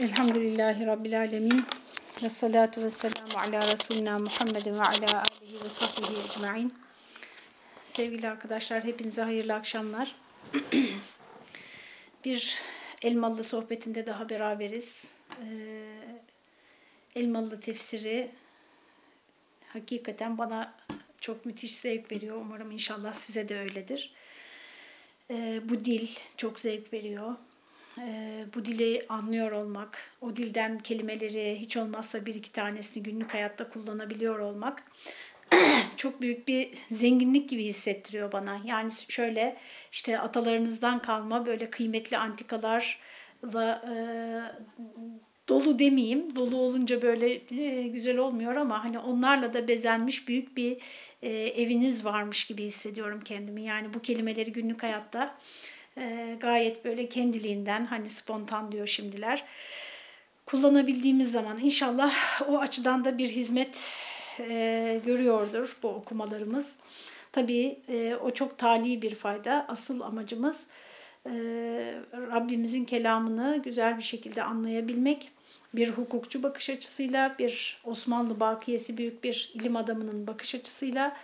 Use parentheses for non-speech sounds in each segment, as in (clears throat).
Elhamdülillahi Rabbil Alemin. Ve salatu ve selamu ala Resulina Muhammedin ve ala alihi ve sahbihi ecma'in. Sevgili arkadaşlar hepinize hayırlı akşamlar. (clears throat) Bir Elmalı sohbetinde daha beraberiz. Ee, Elmalı tefsiri hakikaten bana çok müthiş zevk veriyor. Umarım inşallah size de öyledir. Ee, bu dil çok zevk veriyor bu dili anlıyor olmak, o dilden kelimeleri hiç olmazsa bir iki tanesini günlük hayatta kullanabiliyor olmak (clears throat) çok büyük bir zenginlik gibi hissettiriyor bana. Yani şöyle işte atalarınızdan kalma böyle kıymetli antikalarla e, dolu demeyeyim. Dolu olunca böyle e, güzel olmuyor ama hani onlarla da bezenmiş büyük bir e, eviniz varmış gibi hissediyorum kendimi. Yani bu kelimeleri günlük hayatta e, gayet böyle kendiliğinden hani spontan diyor şimdiler kullanabildiğimiz zaman inşallah o açıdan da bir hizmet e, görüyordur bu okumalarımız. Tabii e, o çok tali bir fayda. Asıl amacımız e, Rabbimizin kelamını güzel bir şekilde anlayabilmek. Bir hukukçu bakış açısıyla, bir Osmanlı bakiyesi büyük bir ilim adamının bakış açısıyla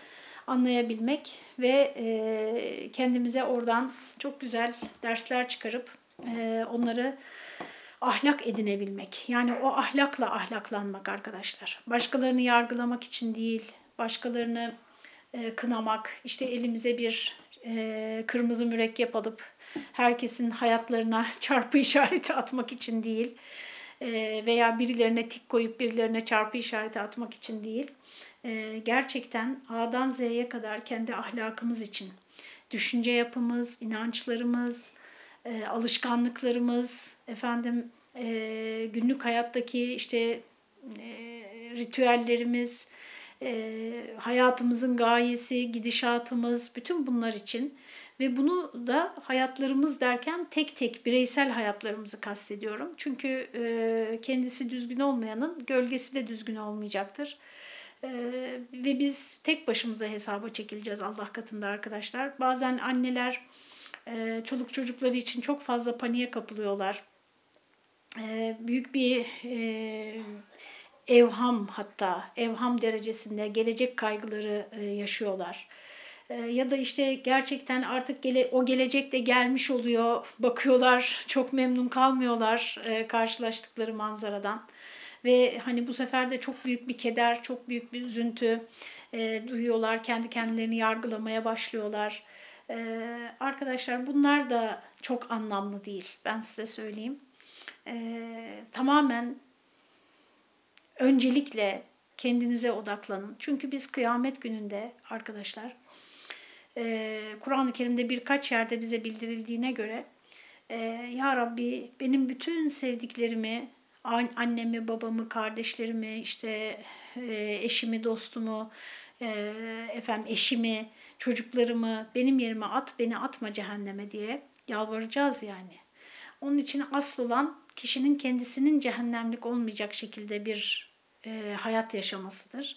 anlayabilmek ve e, kendimize oradan çok güzel dersler çıkarıp e, onları ahlak edinebilmek. Yani o ahlakla ahlaklanmak arkadaşlar. Başkalarını yargılamak için değil, başkalarını e, kınamak, işte elimize bir e, kırmızı mürekkep alıp herkesin hayatlarına (laughs) çarpı işareti atmak için değil e, veya birilerine tik koyup birilerine çarpı işareti atmak için değil e, gerçekten A'dan Z'ye kadar kendi ahlakımız için, düşünce yapımız, inançlarımız, e, alışkanlıklarımız, efendim e, günlük hayattaki işte e, ritüellerimiz, hayatımızın gayesi, gidişatımız, bütün bunlar için ve bunu da hayatlarımız derken tek tek bireysel hayatlarımızı kastediyorum. Çünkü kendisi düzgün olmayanın gölgesi de düzgün olmayacaktır. Ve biz tek başımıza hesaba çekileceğiz Allah katında arkadaşlar. Bazen anneler çoluk çocukları için çok fazla paniğe kapılıyorlar. Büyük bir evham hatta evham derecesinde gelecek kaygıları yaşıyorlar. Ya da işte gerçekten artık gele, o gelecek de gelmiş oluyor. Bakıyorlar çok memnun kalmıyorlar e, karşılaştıkları manzaradan ve hani bu sefer de çok büyük bir keder, çok büyük bir üzüntü e, duyuyorlar. Kendi kendilerini yargılamaya başlıyorlar. E, arkadaşlar bunlar da çok anlamlı değil. Ben size söyleyeyim. E, tamamen öncelikle kendinize odaklanın. Çünkü biz kıyamet gününde arkadaşlar e, Kur'an-ı Kerim'de birkaç yerde bize bildirildiğine göre e, Ya Rabbi benim bütün sevdiklerimi annemi, babamı, kardeşlerimi, işte e, eşimi, dostumu, e, efendim eşimi, çocuklarımı benim yerime at, beni atma cehenneme diye yalvaracağız yani. Onun için asıl olan kişinin kendisinin cehennemlik olmayacak şekilde bir e, hayat yaşamasıdır.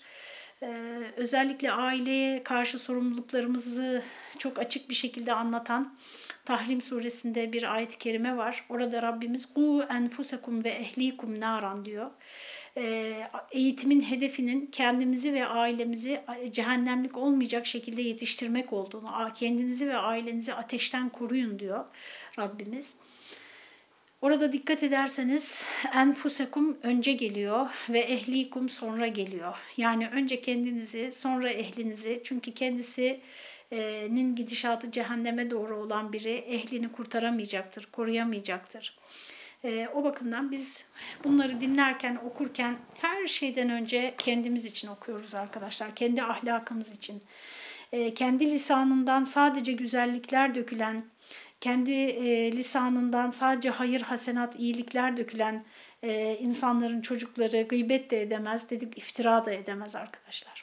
Özellikle aileye karşı sorumluluklarımızı çok açık bir şekilde anlatan Tahrim suresinde bir ayet-i kerime var. Orada Rabbimiz "Ku enfusekum ve ehlikum naran" diyor. Ee, eğitimin hedefinin kendimizi ve ailemizi cehennemlik olmayacak şekilde yetiştirmek olduğunu, kendinizi ve ailenizi ateşten koruyun diyor Rabbimiz. Orada dikkat ederseniz enfusekum önce geliyor ve ehlikum sonra geliyor. Yani önce kendinizi sonra ehlinizi çünkü kendisi nin gidişatı cehenneme doğru olan biri ehlini kurtaramayacaktır, koruyamayacaktır. O bakımdan biz bunları dinlerken, okurken her şeyden önce kendimiz için okuyoruz arkadaşlar. Kendi ahlakımız için. Kendi lisanından sadece güzellikler dökülen, kendi lisanından sadece hayır, hasenat, iyilikler dökülen insanların çocukları gıybet de edemez, dedik iftira da edemez arkadaşlar.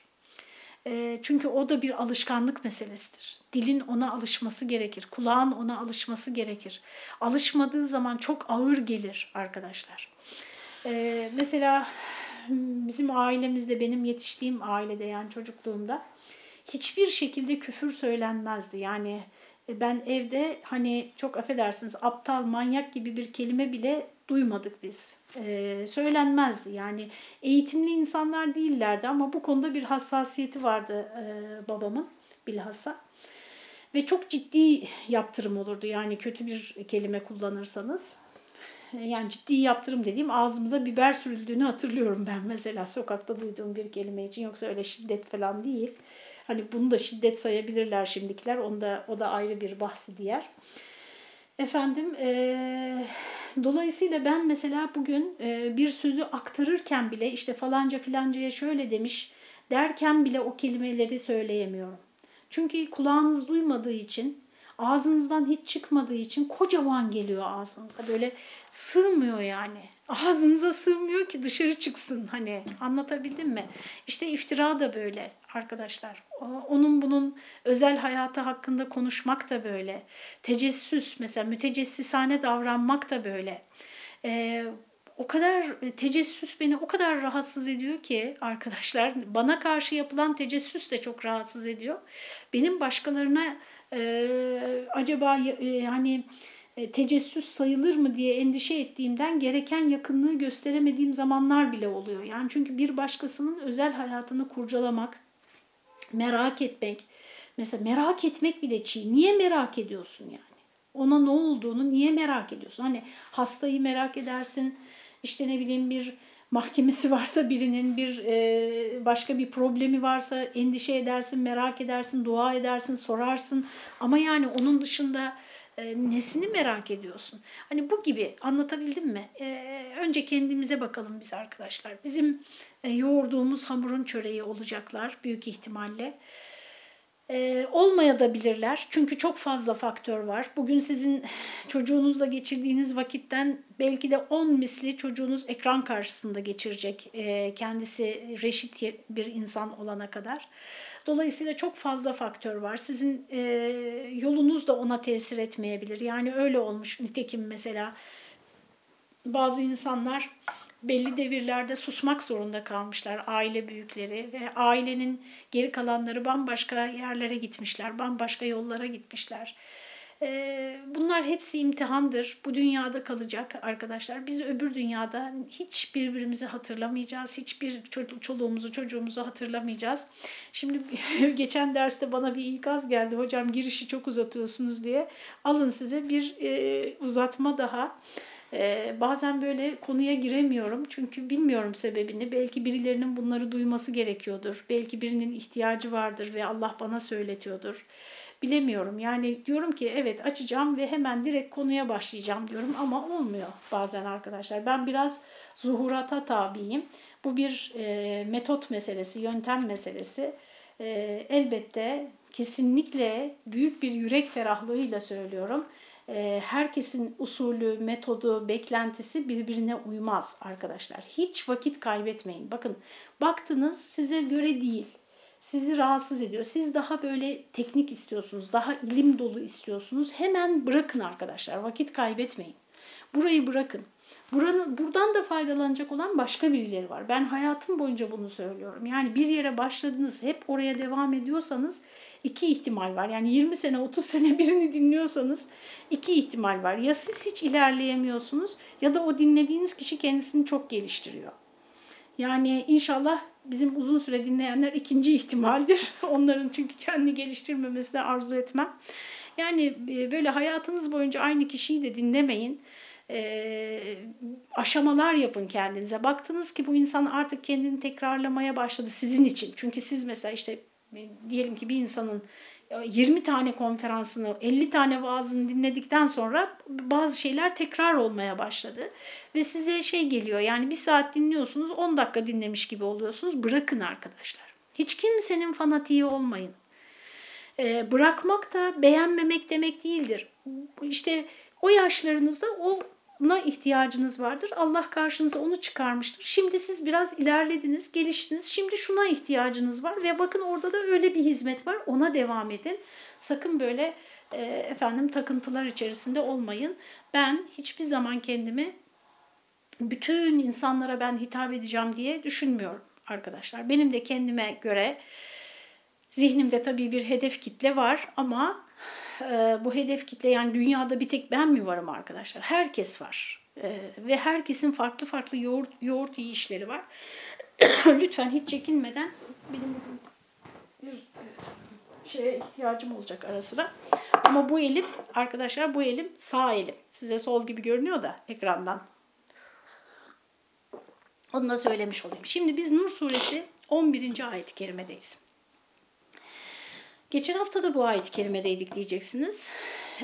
Çünkü o da bir alışkanlık meselesidir. Dilin ona alışması gerekir. Kulağın ona alışması gerekir. Alışmadığı zaman çok ağır gelir arkadaşlar. Mesela bizim ailemizde, benim yetiştiğim ailede yani çocukluğumda hiçbir şekilde küfür söylenmezdi. Yani ben evde hani çok affedersiniz aptal, manyak gibi bir kelime bile duymadık biz. E, söylenmezdi yani eğitimli insanlar değillerdi ama bu konuda bir hassasiyeti vardı e, babamın bilhassa. Ve çok ciddi yaptırım olurdu yani kötü bir kelime kullanırsanız. E, yani ciddi yaptırım dediğim ağzımıza biber sürüldüğünü hatırlıyorum ben mesela sokakta duyduğum bir kelime için yoksa öyle şiddet falan değil. Hani bunu da şiddet sayabilirler şimdikiler. Onda, o da ayrı bir bahsi diğer. Efendim e, dolayısıyla ben mesela bugün e, bir sözü aktarırken bile işte falanca filancaya şöyle demiş derken bile o kelimeleri söyleyemiyorum. Çünkü kulağınız duymadığı için ağzınızdan hiç çıkmadığı için kocaman geliyor ağzınıza. Böyle sığmıyor yani. Ağzınıza sığmıyor ki dışarı çıksın hani anlatabildim mi? İşte iftira da böyle arkadaşlar. Onun bunun özel hayatı hakkında konuşmak da böyle. Tecessüs mesela mütecessisane davranmak da böyle. Ee, o kadar tecessüs beni o kadar rahatsız ediyor ki arkadaşlar bana karşı yapılan tecessüs de çok rahatsız ediyor. Benim başkalarına e, acaba e, hani e, tecessüs sayılır mı diye endişe ettiğimden gereken yakınlığı gösteremediğim zamanlar bile oluyor. Yani çünkü bir başkasının özel hayatını kurcalamak, merak etmek, mesela merak etmek bile çiğ. Niye merak ediyorsun yani? Ona ne olduğunu niye merak ediyorsun? Hani hastayı merak edersin, işte ne bileyim bir mahkemesi varsa birinin bir e, başka bir problemi varsa endişe edersin, merak edersin, dua edersin, sorarsın. Ama yani onun dışında e, nesini merak ediyorsun? Hani bu gibi anlatabildim mi? E, önce kendimize bakalım biz arkadaşlar. Bizim e, yoğurduğumuz hamurun çöreği olacaklar büyük ihtimalle. Ee, olmaya da bilirler. Çünkü çok fazla faktör var. Bugün sizin çocuğunuzla geçirdiğiniz vakitten belki de 10 misli çocuğunuz ekran karşısında geçirecek. E, kendisi reşit bir insan olana kadar. Dolayısıyla çok fazla faktör var. Sizin e, yolunuz da ona tesir etmeyebilir. Yani öyle olmuş nitekim mesela bazı insanlar belli devirlerde susmak zorunda kalmışlar aile büyükleri ve ailenin geri kalanları bambaşka yerlere gitmişler, bambaşka yollara gitmişler. Ee, bunlar hepsi imtihandır. Bu dünyada kalacak arkadaşlar. Biz öbür dünyada hiç birbirimizi hatırlamayacağız. Hiçbir çoluğumuzu çocuğumuzu hatırlamayacağız. Şimdi (laughs) geçen derste bana bir ikaz geldi. Hocam girişi çok uzatıyorsunuz diye. Alın size bir e, uzatma daha. Ee, bazen böyle konuya giremiyorum çünkü bilmiyorum sebebini. Belki birilerinin bunları duyması gerekiyordur. Belki birinin ihtiyacı vardır ve Allah bana söyletiyordur. Bilemiyorum. Yani diyorum ki evet açacağım ve hemen direkt konuya başlayacağım diyorum ama olmuyor bazen arkadaşlar. Ben biraz zuhurata tabiyim. Bu bir e, metot meselesi, yöntem meselesi. E, elbette kesinlikle büyük bir yürek ferahlığıyla söylüyorum herkesin usulü, metodu, beklentisi birbirine uymaz arkadaşlar. Hiç vakit kaybetmeyin. Bakın baktınız size göre değil. Sizi rahatsız ediyor. Siz daha böyle teknik istiyorsunuz, daha ilim dolu istiyorsunuz. Hemen bırakın arkadaşlar. Vakit kaybetmeyin. Burayı bırakın. Buranın, buradan da faydalanacak olan başka birileri var. Ben hayatım boyunca bunu söylüyorum. Yani bir yere başladınız, hep oraya devam ediyorsanız iki ihtimal var. Yani 20 sene 30 sene (laughs) birini dinliyorsanız iki ihtimal var. Ya siz hiç ilerleyemiyorsunuz ya da o dinlediğiniz kişi kendisini çok geliştiriyor. Yani inşallah bizim uzun süre dinleyenler ikinci ihtimaldir. (laughs) Onların çünkü kendini geliştirmemesini arzu etmem. Yani e, böyle hayatınız boyunca aynı kişiyi de dinlemeyin. E, aşamalar yapın kendinize. Baktınız ki bu insan artık kendini tekrarlamaya başladı sizin için. Çünkü siz mesela işte diyelim ki bir insanın 20 tane konferansını, 50 tane vaazını dinledikten sonra bazı şeyler tekrar olmaya başladı. Ve size şey geliyor yani bir saat dinliyorsunuz 10 dakika dinlemiş gibi oluyorsunuz. Bırakın arkadaşlar. Hiç kimsenin fanatiği olmayın. Ee, bırakmak da beğenmemek demek değildir. İşte o yaşlarınızda o na ihtiyacınız vardır. Allah karşınıza onu çıkarmıştır. Şimdi siz biraz ilerlediniz, geliştiniz. Şimdi şuna ihtiyacınız var ve bakın orada da öyle bir hizmet var. Ona devam edin. Sakın böyle e, efendim takıntılar içerisinde olmayın. Ben hiçbir zaman kendimi bütün insanlara ben hitap edeceğim diye düşünmüyorum arkadaşlar. Benim de kendime göre zihnimde tabii bir hedef kitle var ama e, bu hedef kitle yani dünyada bir tek ben mi varım arkadaşlar? Herkes var. Ee, ve herkesin farklı farklı yoğurt, yoğurt yiyişleri var. (clears throat) Lütfen hiç çekinmeden benim bir e, şeye ihtiyacım olacak ara sıra. Ama bu elim arkadaşlar bu elim sağ elim. Size sol gibi görünüyor da ekrandan. Onu da söylemiş olayım. Şimdi biz Nur suresi 11. ayet-i kerimedeyiz. Geçen hafta da bu ayet-i diyeceksiniz.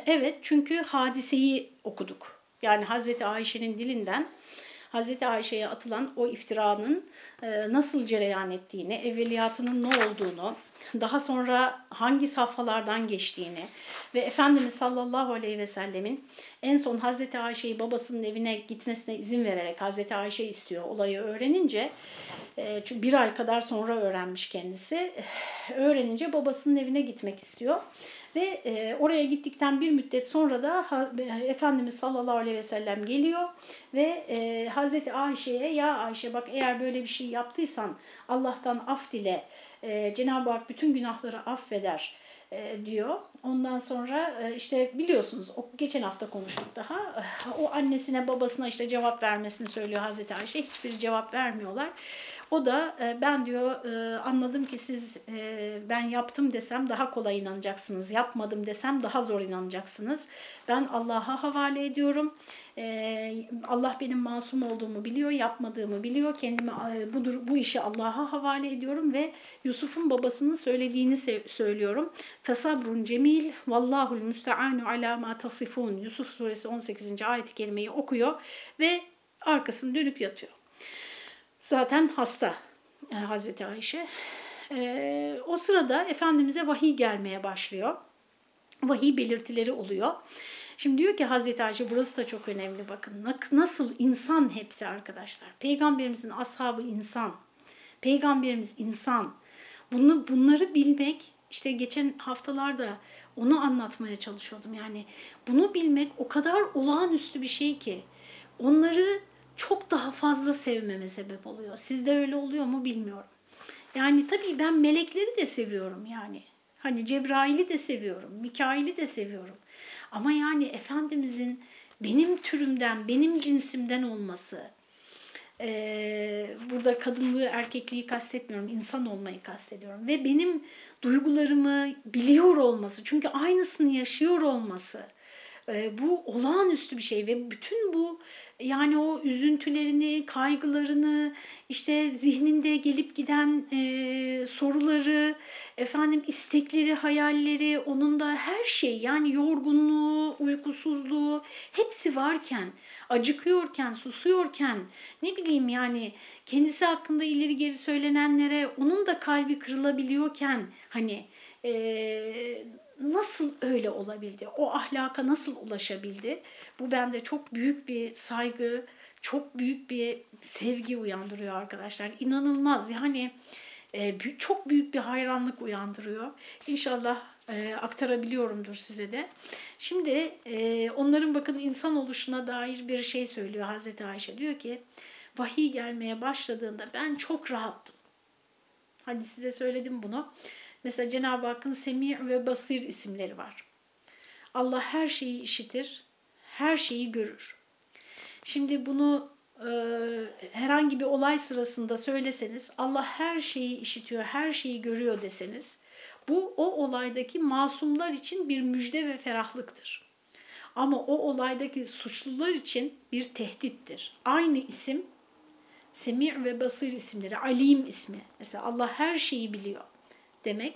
Evet çünkü hadiseyi okuduk. Yani Hazreti Ayşe'nin dilinden Hazreti Ayşe'ye atılan o iftiranın e, nasıl cereyan ettiğini, evveliyatının ne olduğunu, daha sonra hangi safhalardan geçtiğini ve Efendimiz sallallahu aleyhi ve sellemin en son Hazreti Ayşe'yi babasının evine gitmesine izin vererek Hazreti Ayşe istiyor olayı öğrenince e, çünkü bir ay kadar sonra öğrenmiş kendisi. Öğrenince babasının evine gitmek istiyor. Ve e, oraya gittikten bir müddet sonra da Efendimiz sallallahu aleyhi ve sellem geliyor ve e, Hazreti Ayşe'ye ya Ayşe bak eğer böyle bir şey yaptıysan Allah'tan af dile e, Cenab-ı Hak bütün günahları affeder e, diyor. Ondan sonra e, işte biliyorsunuz o geçen hafta konuştuk daha. O annesine babasına işte cevap vermesini söylüyor Hazreti Ayşe. Hiçbir cevap vermiyorlar. O da e, ben diyor e, anladım ki siz e, ben yaptım desem daha kolay inanacaksınız. Yapmadım desem daha zor inanacaksınız. Ben Allah'a havale ediyorum. Allah benim masum olduğumu biliyor, yapmadığımı biliyor. Kendimi bu, bu işi Allah'a havale ediyorum ve Yusuf'un babasının söylediğini söylüyorum. Fesabrun cemil vallahul müsteanu ala ma tasifun. Yusuf suresi 18. ayet-i kerimeyi okuyor ve arkasını dönüp yatıyor. Zaten hasta e, Hazreti Ayşe. E, o sırada Efendimiz'e vahiy gelmeye başlıyor. Vahiy belirtileri oluyor. Şimdi diyor ki Hazreti Ayşe burası da çok önemli bakın. Nasıl insan hepsi arkadaşlar. Peygamberimizin ashabı insan. Peygamberimiz insan. Bunu, bunları bilmek işte geçen haftalarda onu anlatmaya çalışıyordum. Yani bunu bilmek o kadar olağanüstü bir şey ki onları çok daha fazla sevmeme sebep oluyor. Sizde öyle oluyor mu bilmiyorum. Yani tabii ben melekleri de seviyorum yani. Hani Cebrail'i de seviyorum, Mikail'i de seviyorum. Ama yani Efendimizin benim türümden, benim cinsimden olması, e, burada kadınlığı, erkekliği kastetmiyorum, insan olmayı kastediyorum. Ve benim duygularımı biliyor olması, çünkü aynısını yaşıyor olması, bu olağanüstü bir şey ve bütün bu yani o üzüntülerini, kaygılarını, işte zihninde gelip giden e, soruları, efendim istekleri, hayalleri, onun da her şey yani yorgunluğu, uykusuzluğu hepsi varken, acıkıyorken, susuyorken, ne bileyim yani kendisi hakkında ileri geri söylenenlere onun da kalbi kırılabiliyorken hani e, nasıl öyle olabildi? O ahlaka nasıl ulaşabildi? Bu bende çok büyük bir saygı, çok büyük bir sevgi uyandırıyor arkadaşlar. İnanılmaz yani e, çok büyük bir hayranlık uyandırıyor. İnşallah e, aktarabiliyorumdur size de. Şimdi e, onların bakın insan oluşuna dair bir şey söylüyor Hazreti Ayşe. Diyor ki vahiy gelmeye başladığında ben çok rahattım. Hani size söyledim bunu. Mesela Cenab-ı Hakk'ın Semi ve Basir isimleri var. Allah her şeyi işitir, her şeyi görür. Şimdi bunu e, herhangi bir olay sırasında söyleseniz, Allah her şeyi işitiyor, her şeyi görüyor deseniz, bu o olaydaki masumlar için bir müjde ve ferahlıktır. Ama o olaydaki suçlular için bir tehdittir. Aynı isim Semi ve Basir isimleri, Alim ismi. Mesela Allah her şeyi biliyor demek.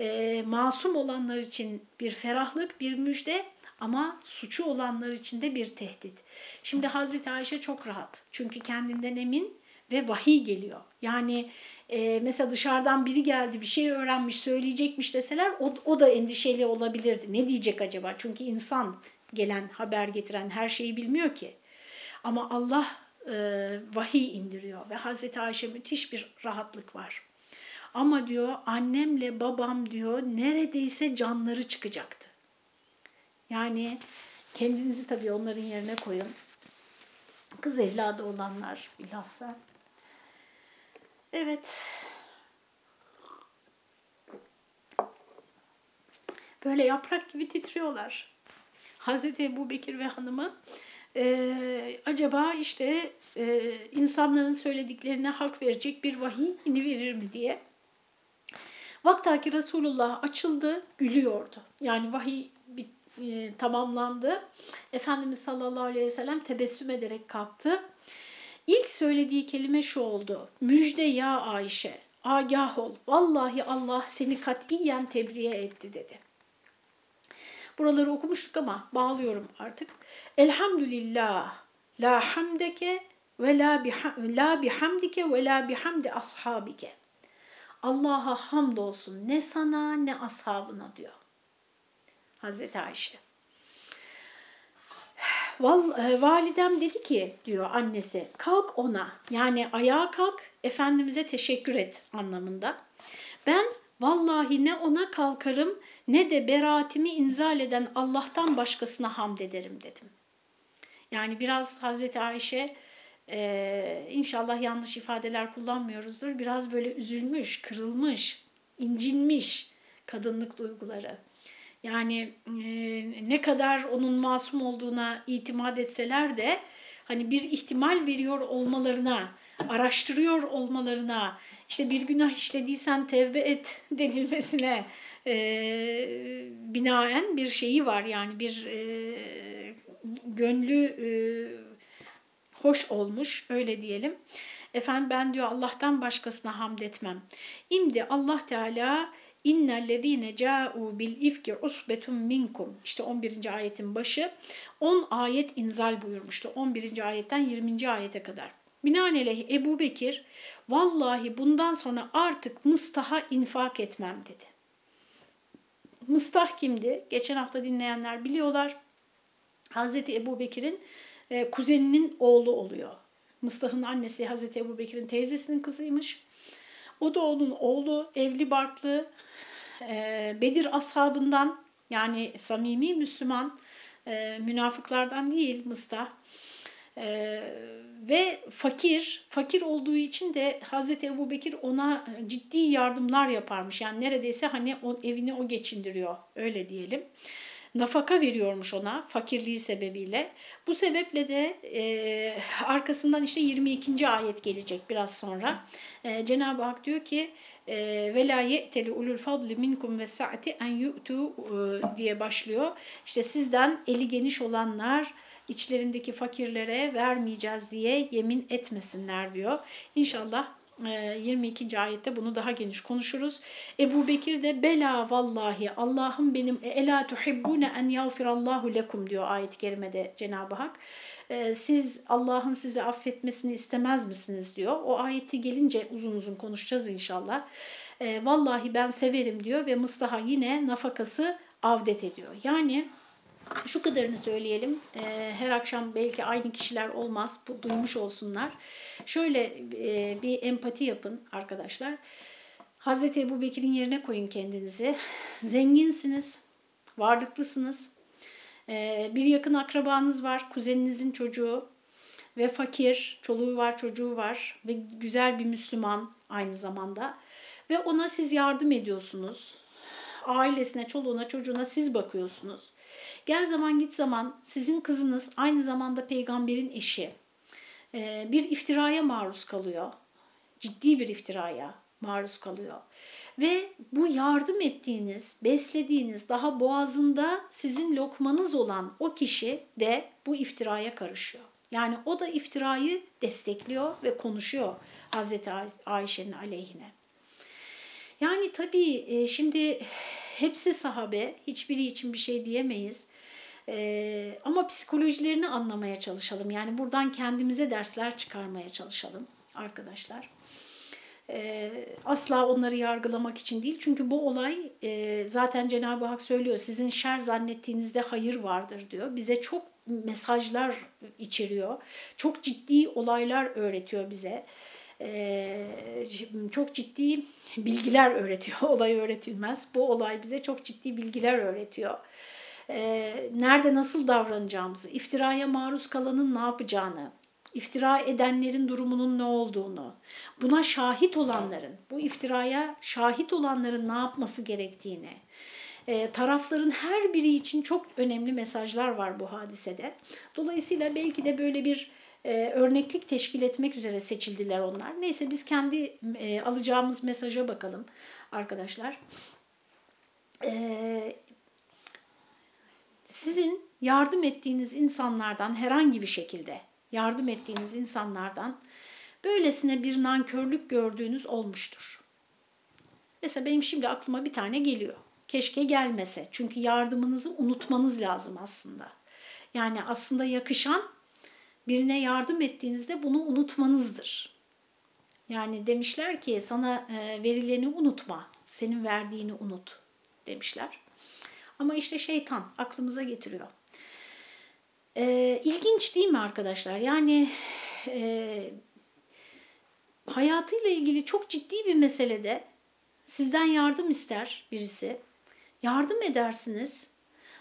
E, masum olanlar için bir ferahlık, bir müjde ama suçu olanlar için de bir tehdit. Şimdi Hazreti Ayşe çok rahat. Çünkü kendinden emin ve vahiy geliyor. Yani e, mesela dışarıdan biri geldi bir şey öğrenmiş söyleyecekmiş deseler o, o da endişeli olabilirdi. Ne diyecek acaba? Çünkü insan gelen haber getiren her şeyi bilmiyor ki. Ama Allah e, vahiy indiriyor ve Hazreti Ayşe müthiş bir rahatlık var. Ama diyor annemle babam diyor neredeyse canları çıkacaktı. Yani kendinizi tabii onların yerine koyun. Kız evladı olanlar bilhassa. Evet. Böyle yaprak gibi titriyorlar. Hazreti Ebu Bekir ve hanımı e, acaba işte e, insanların söylediklerine hak verecek bir vahiy verir mi diye. Vaktaki Resulullah açıldı, gülüyordu. Yani vahiy bir, e, tamamlandı. Efendimiz sallallahu aleyhi ve sellem tebessüm ederek kalktı. İlk söylediği kelime şu oldu. Müjde ya Ayşe, agah ol. Vallahi Allah seni katiyen tebriye etti dedi. Buraları okumuştuk ama bağlıyorum artık. Elhamdülillah la hamdeke ve la, biham, la bihamdike ve la bihamdi ashabike. Allah'a hamdolsun ne sana ne ashabına diyor. Hazreti Ayşe. Val, e, validem dedi ki diyor annesi kalk ona yani ayağa kalk Efendimiz'e teşekkür et anlamında. Ben vallahi ne ona kalkarım ne de beraatimi inzal eden Allah'tan başkasına hamd ederim dedim. Yani biraz Hazreti Ayşe e, inşallah yanlış ifadeler kullanmıyoruzdur. Biraz böyle üzülmüş, kırılmış, incinmiş kadınlık duyguları. Yani e, ne kadar onun masum olduğuna itimat etseler de hani bir ihtimal veriyor olmalarına, araştırıyor olmalarına, işte bir günah işlediysen tevbe et (laughs) denilmesine e, binaen bir şeyi var. Yani bir e, gönlü e, hoş olmuş öyle diyelim. Efendim ben diyor Allah'tan başkasına hamd etmem. İmdi Allah Teala İnnellezîne câ'û bil ifki usbetun minkum. İşte 11. ayetin başı. 10 ayet inzal buyurmuştu. 11. ayetten 20. ayete kadar. Binaenaleyh Ebu Bekir vallahi bundan sonra artık mıstaha infak etmem dedi. Mıstah kimdi? Geçen hafta dinleyenler biliyorlar. Hazreti Ebu Bekir'in e, kuzeninin oğlu oluyor. Mıstah'ın annesi Hazreti Ebu Bekir'in teyzesinin kızıymış. O da onun oğlu, evli barklı, e, Bedir ashabından yani samimi Müslüman, e, münafıklardan değil Mıstah. E, ve fakir, fakir olduğu için de Hazreti Ebu Bekir ona ciddi yardımlar yaparmış. Yani neredeyse hani o, evini o geçindiriyor öyle diyelim nafaka veriyormuş ona fakirliği sebebiyle. Bu sebeple de e, arkasından işte 22. ayet gelecek biraz sonra. E, Cenab-ı Hak diyor ki ve la ye'teli ulul fadli minkum ve sa'ati en yu'tu e, diye başlıyor. İşte sizden eli geniş olanlar içlerindeki fakirlere vermeyeceğiz diye yemin etmesinler diyor. İnşallah 22. ayette bunu daha geniş konuşuruz. Ebu Bekir de bela vallahi Allah'ım benim ela tuhibbune en yağfirallahu lekum diyor ayet-i kerimede Cenab-ı Hak. Siz Allah'ın sizi affetmesini istemez misiniz diyor. O ayeti gelince uzun uzun konuşacağız inşallah. Vallahi ben severim diyor ve Mustaha yine nafakası avdet ediyor. Yani şu kadarını söyleyelim. E, her akşam belki aynı kişiler olmaz. Bu, duymuş olsunlar. Şöyle e, bir empati yapın arkadaşlar. Hazreti Ebu Bekir'in yerine koyun kendinizi. Zenginsiniz, varlıklısınız. E, bir yakın akrabanız var, kuzeninizin çocuğu ve fakir, çoluğu var, çocuğu var ve güzel bir Müslüman aynı zamanda. Ve ona siz yardım ediyorsunuz. Ailesine, çoluğuna, çocuğuna siz bakıyorsunuz. Gel zaman git zaman sizin kızınız aynı zamanda peygamberin eşi. Ee, bir iftiraya maruz kalıyor. Ciddi bir iftiraya maruz kalıyor. Ve bu yardım ettiğiniz, beslediğiniz, daha boğazında sizin lokmanız olan o kişi de bu iftiraya karışıyor. Yani o da iftirayı destekliyor ve konuşuyor Hazreti Ayşe'nin aleyhine. Yani tabii e, şimdi hepsi sahabe, hiçbiri için bir şey diyemeyiz. Ee, ama psikolojilerini anlamaya çalışalım. Yani buradan kendimize dersler çıkarmaya çalışalım arkadaşlar. Ee, asla onları yargılamak için değil. Çünkü bu olay e, zaten Cenab-ı Hak söylüyor. Sizin şer zannettiğinizde hayır vardır diyor. Bize çok mesajlar içeriyor. Çok ciddi olaylar öğretiyor bize. Ee, çok ciddi bilgiler öğretiyor. (laughs) Olay öğretilmez. Bu olay bize çok ciddi bilgiler öğretiyor e, nerede nasıl davranacağımızı, iftiraya maruz kalanın ne yapacağını, iftira edenlerin durumunun ne olduğunu, buna şahit olanların, bu iftiraya şahit olanların ne yapması gerektiğini, E, tarafların her biri için çok önemli mesajlar var bu hadisede. Dolayısıyla belki de böyle bir e, örneklik teşkil etmek üzere seçildiler onlar. Neyse biz kendi e, alacağımız mesaja bakalım arkadaşlar. E, sizin yardım ettiğiniz insanlardan herhangi bir şekilde yardım ettiğiniz insanlardan böylesine bir nankörlük gördüğünüz olmuştur. Mesela benim şimdi aklıma bir tane geliyor. Keşke gelmese. Çünkü yardımınızı unutmanız lazım aslında. Yani aslında yakışan birine yardım ettiğinizde bunu unutmanızdır. Yani demişler ki sana e, verileni unutma, senin verdiğini unut demişler. Ama işte şeytan aklımıza getiriyor. Ee, ilginç değil mi arkadaşlar? Yani e, hayatıyla ilgili çok ciddi bir meselede sizden yardım ister birisi. Yardım edersiniz.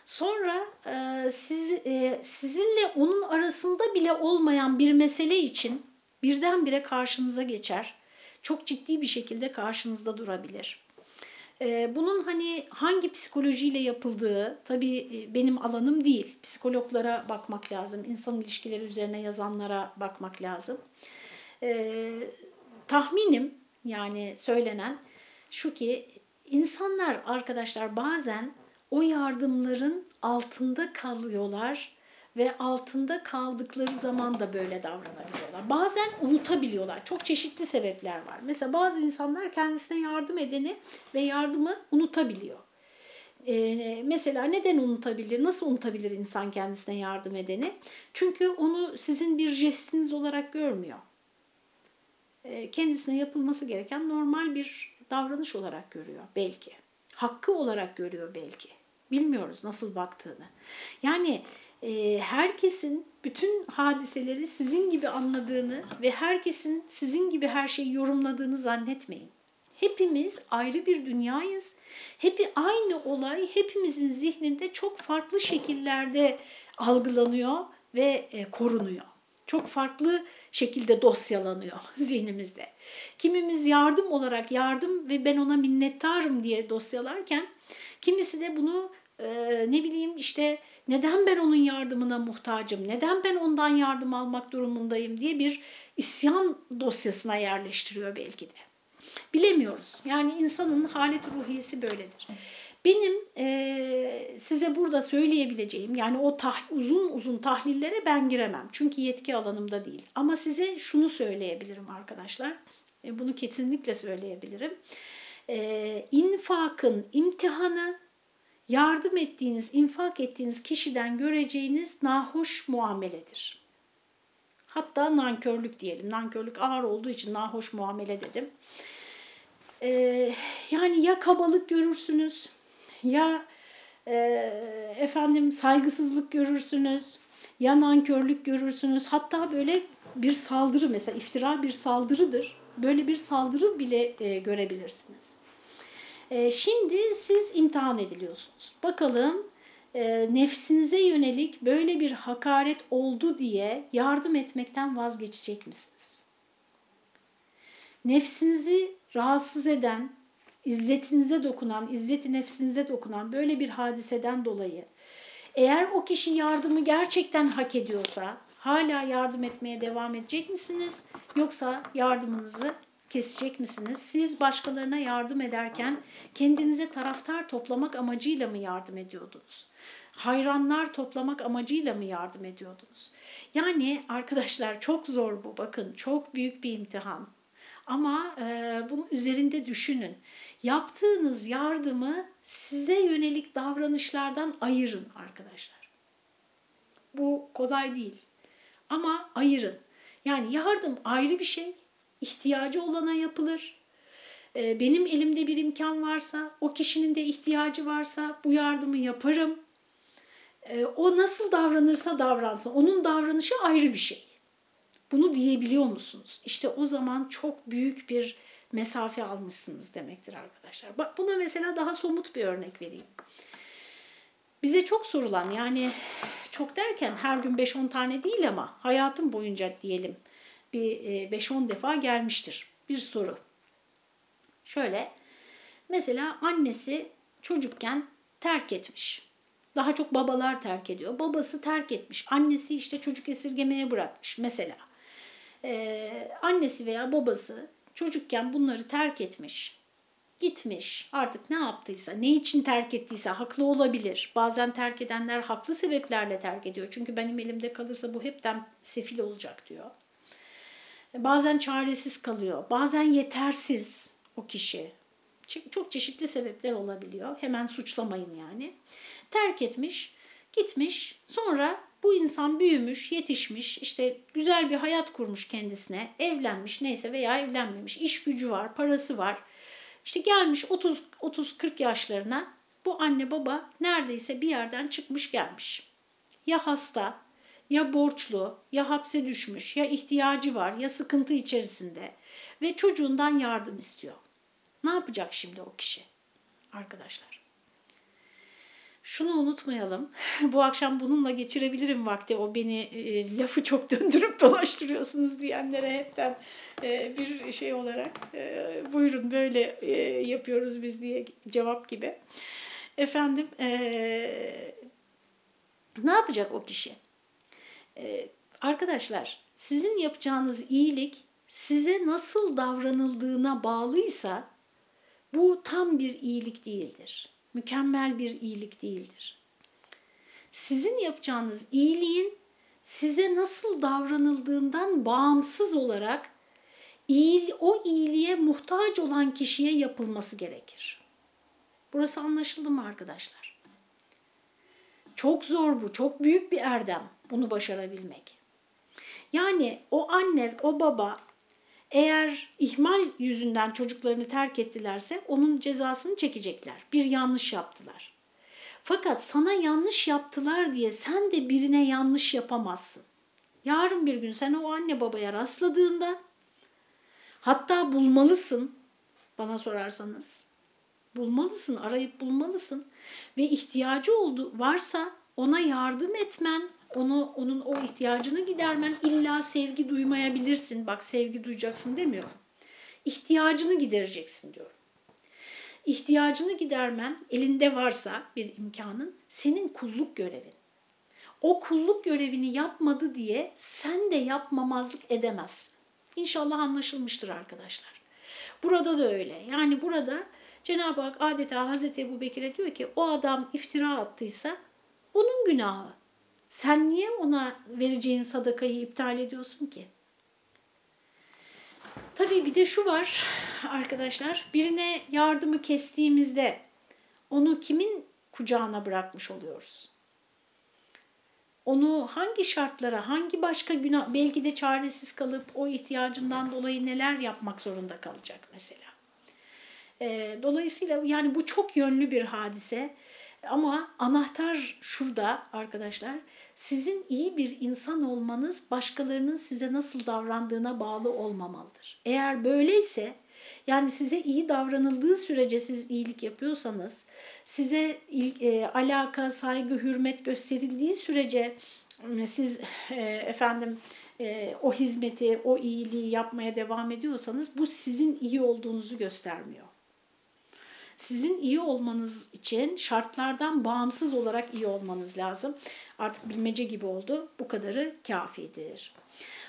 Sonra e, siz, e, sizinle onun arasında bile olmayan bir mesele için birdenbire karşınıza geçer. Çok ciddi bir şekilde karşınızda durabilir. E, bunun hani hangi psikolojiyle yapıldığı tabii e, benim alanım değil. Psikologlara bakmak lazım, insan ilişkileri üzerine yazanlara bakmak lazım. E, tahminim yani söylenen şu ki insanlar arkadaşlar bazen o yardımların altında kalıyorlar ve altında kaldıkları zaman da böyle davranabiliyorlar. Bazen unutabiliyorlar. Çok çeşitli sebepler var. Mesela bazı insanlar kendisine yardım edeni ve yardımı unutabiliyor. Ee, mesela neden unutabilir? Nasıl unutabilir insan kendisine yardım edeni? Çünkü onu sizin bir jestiniz olarak görmüyor. Ee, kendisine yapılması gereken normal bir davranış olarak görüyor belki. Hakkı olarak görüyor belki. Bilmiyoruz nasıl baktığını. Yani e, herkesin bütün hadiseleri sizin gibi anladığını ve herkesin sizin gibi her şeyi yorumladığını zannetmeyin. Hepimiz ayrı bir dünyayız. Hepi aynı olay hepimizin zihninde çok farklı şekillerde algılanıyor ve e, korunuyor. Çok farklı şekilde dosyalanıyor (laughs) zihnimizde. Kimimiz yardım olarak yardım ve ben ona minnettarım diye dosyalarken kimisi de bunu e, ne bileyim işte neden ben onun yardımına muhtacım, neden ben ondan yardım almak durumundayım diye bir isyan dosyasına yerleştiriyor belki de. Bilemiyoruz. Yani insanın halet ruhiyesi böyledir. Benim e, size burada söyleyebileceğim yani o tah, uzun uzun tahlillere ben giremem. Çünkü yetki alanımda değil. Ama size şunu söyleyebilirim arkadaşlar. E, bunu kesinlikle söyleyebilirim. E, infakın imtihanı yardım ettiğiniz, infak ettiğiniz kişiden göreceğiniz nahoş muameledir. Hatta nankörlük diyelim. Nankörlük ağır olduğu için nahoş muamele dedim. Ee, yani ya kabalık görürsünüz, ya e, efendim saygısızlık görürsünüz, ya nankörlük görürsünüz. Hatta böyle bir saldırı mesela iftira bir saldırıdır. Böyle bir saldırı bile e, görebilirsiniz. E, şimdi siz imtihan ediliyorsunuz. Bakalım e, nefsinize yönelik böyle bir hakaret oldu diye yardım etmekten vazgeçecek misiniz? Nefsinizi rahatsız eden, izzetinize dokunan, izzeti nefsinize dokunan böyle bir hadiseden dolayı eğer o kişi yardımı gerçekten hak ediyorsa hala yardım etmeye devam edecek misiniz? Yoksa yardımınızı kesecek misiniz? Siz başkalarına yardım ederken kendinize taraftar toplamak amacıyla mı yardım ediyordunuz? Hayranlar toplamak amacıyla mı yardım ediyordunuz? Yani arkadaşlar çok zor bu bakın çok büyük bir imtihan. Ama e, bunun üzerinde düşünün. Yaptığınız yardımı size yönelik davranışlardan ayırın arkadaşlar. Bu kolay değil. Ama ayırın. Yani yardım ayrı bir şey. İhtiyacı olana yapılır. E, benim elimde bir imkan varsa, o kişinin de ihtiyacı varsa bu yardımı yaparım. E, o nasıl davranırsa davransın. Onun davranışı ayrı bir şey. Bunu diyebiliyor musunuz? İşte o zaman çok büyük bir mesafe almışsınız demektir arkadaşlar. Bak buna mesela daha somut bir örnek vereyim. Bize çok sorulan yani çok derken her gün 5-10 tane değil ama hayatım boyunca diyelim bir 5-10 e, defa gelmiştir bir soru. Şöyle mesela annesi çocukken terk etmiş. Daha çok babalar terk ediyor. Babası terk etmiş. Annesi işte çocuk esirgemeye bırakmış mesela. Ee, annesi veya babası çocukken bunları terk etmiş. Gitmiş artık ne yaptıysa, ne için terk ettiyse haklı olabilir. Bazen terk edenler haklı sebeplerle terk ediyor. Çünkü benim elimde kalırsa bu hepten sefil olacak diyor. Bazen çaresiz kalıyor, bazen yetersiz o kişi. Çok çeşitli sebepler olabiliyor. Hemen suçlamayın yani. Terk etmiş, gitmiş. Sonra bu insan büyümüş, yetişmiş, işte güzel bir hayat kurmuş kendisine, evlenmiş neyse veya evlenmemiş, iş gücü var, parası var. İşte gelmiş 30 30 40 yaşlarına bu anne baba neredeyse bir yerden çıkmış gelmiş. Ya hasta, ya borçlu, ya hapse düşmüş, ya ihtiyacı var, ya sıkıntı içerisinde ve çocuğundan yardım istiyor. Ne yapacak şimdi o kişi? Arkadaşlar. Şunu unutmayalım. (laughs) Bu akşam bununla geçirebilirim vakti. O beni e, lafı çok döndürüp dolaştırıyorsunuz diyenlere hepten e, bir şey olarak e, buyurun böyle e, yapıyoruz biz diye cevap gibi. Efendim e, ne yapacak o kişi? Arkadaşlar sizin yapacağınız iyilik size nasıl davranıldığına bağlıysa bu tam bir iyilik değildir. Mükemmel bir iyilik değildir. Sizin yapacağınız iyiliğin size nasıl davranıldığından bağımsız olarak o iyiliğe muhtaç olan kişiye yapılması gerekir. Burası anlaşıldı mı arkadaşlar? Çok zor bu, çok büyük bir erdem bunu başarabilmek. Yani o anne, o baba eğer ihmal yüzünden çocuklarını terk ettilerse onun cezasını çekecekler. Bir yanlış yaptılar. Fakat sana yanlış yaptılar diye sen de birine yanlış yapamazsın. Yarın bir gün sen o anne babaya rastladığında hatta bulmalısın bana sorarsanız. Bulmalısın, arayıp bulmalısın ve ihtiyacı oldu varsa ona yardım etmen, onu onun o ihtiyacını gidermen illa sevgi duymayabilirsin. Bak sevgi duyacaksın demiyorum. İhtiyacını gidereceksin diyorum. İhtiyacını gidermen elinde varsa bir imkanın senin kulluk görevin. O kulluk görevini yapmadı diye sen de yapmamazlık edemezsin. İnşallah anlaşılmıştır arkadaşlar. Burada da öyle. Yani burada Cenab-ı Hak adeta Hazreti Ebu Bekir'e diyor ki o adam iftira attıysa onun günahı. Sen niye ona vereceğin sadakayı iptal ediyorsun ki? Tabii bir de şu var arkadaşlar. Birine yardımı kestiğimizde onu kimin kucağına bırakmış oluyoruz? Onu hangi şartlara, hangi başka günah, belki de çaresiz kalıp o ihtiyacından dolayı neler yapmak zorunda kalacak mesela. Dolayısıyla yani bu çok yönlü bir hadise. Ama anahtar şurada arkadaşlar. Sizin iyi bir insan olmanız başkalarının size nasıl davrandığına bağlı olmamalıdır. Eğer böyleyse yani size iyi davranıldığı sürece siz iyilik yapıyorsanız, size e, alaka, saygı, hürmet gösterildiği sürece siz e, efendim e, o hizmeti, o iyiliği yapmaya devam ediyorsanız bu sizin iyi olduğunuzu göstermiyor sizin iyi olmanız için şartlardan bağımsız olarak iyi olmanız lazım. Artık bilmece gibi oldu. Bu kadarı kafidir.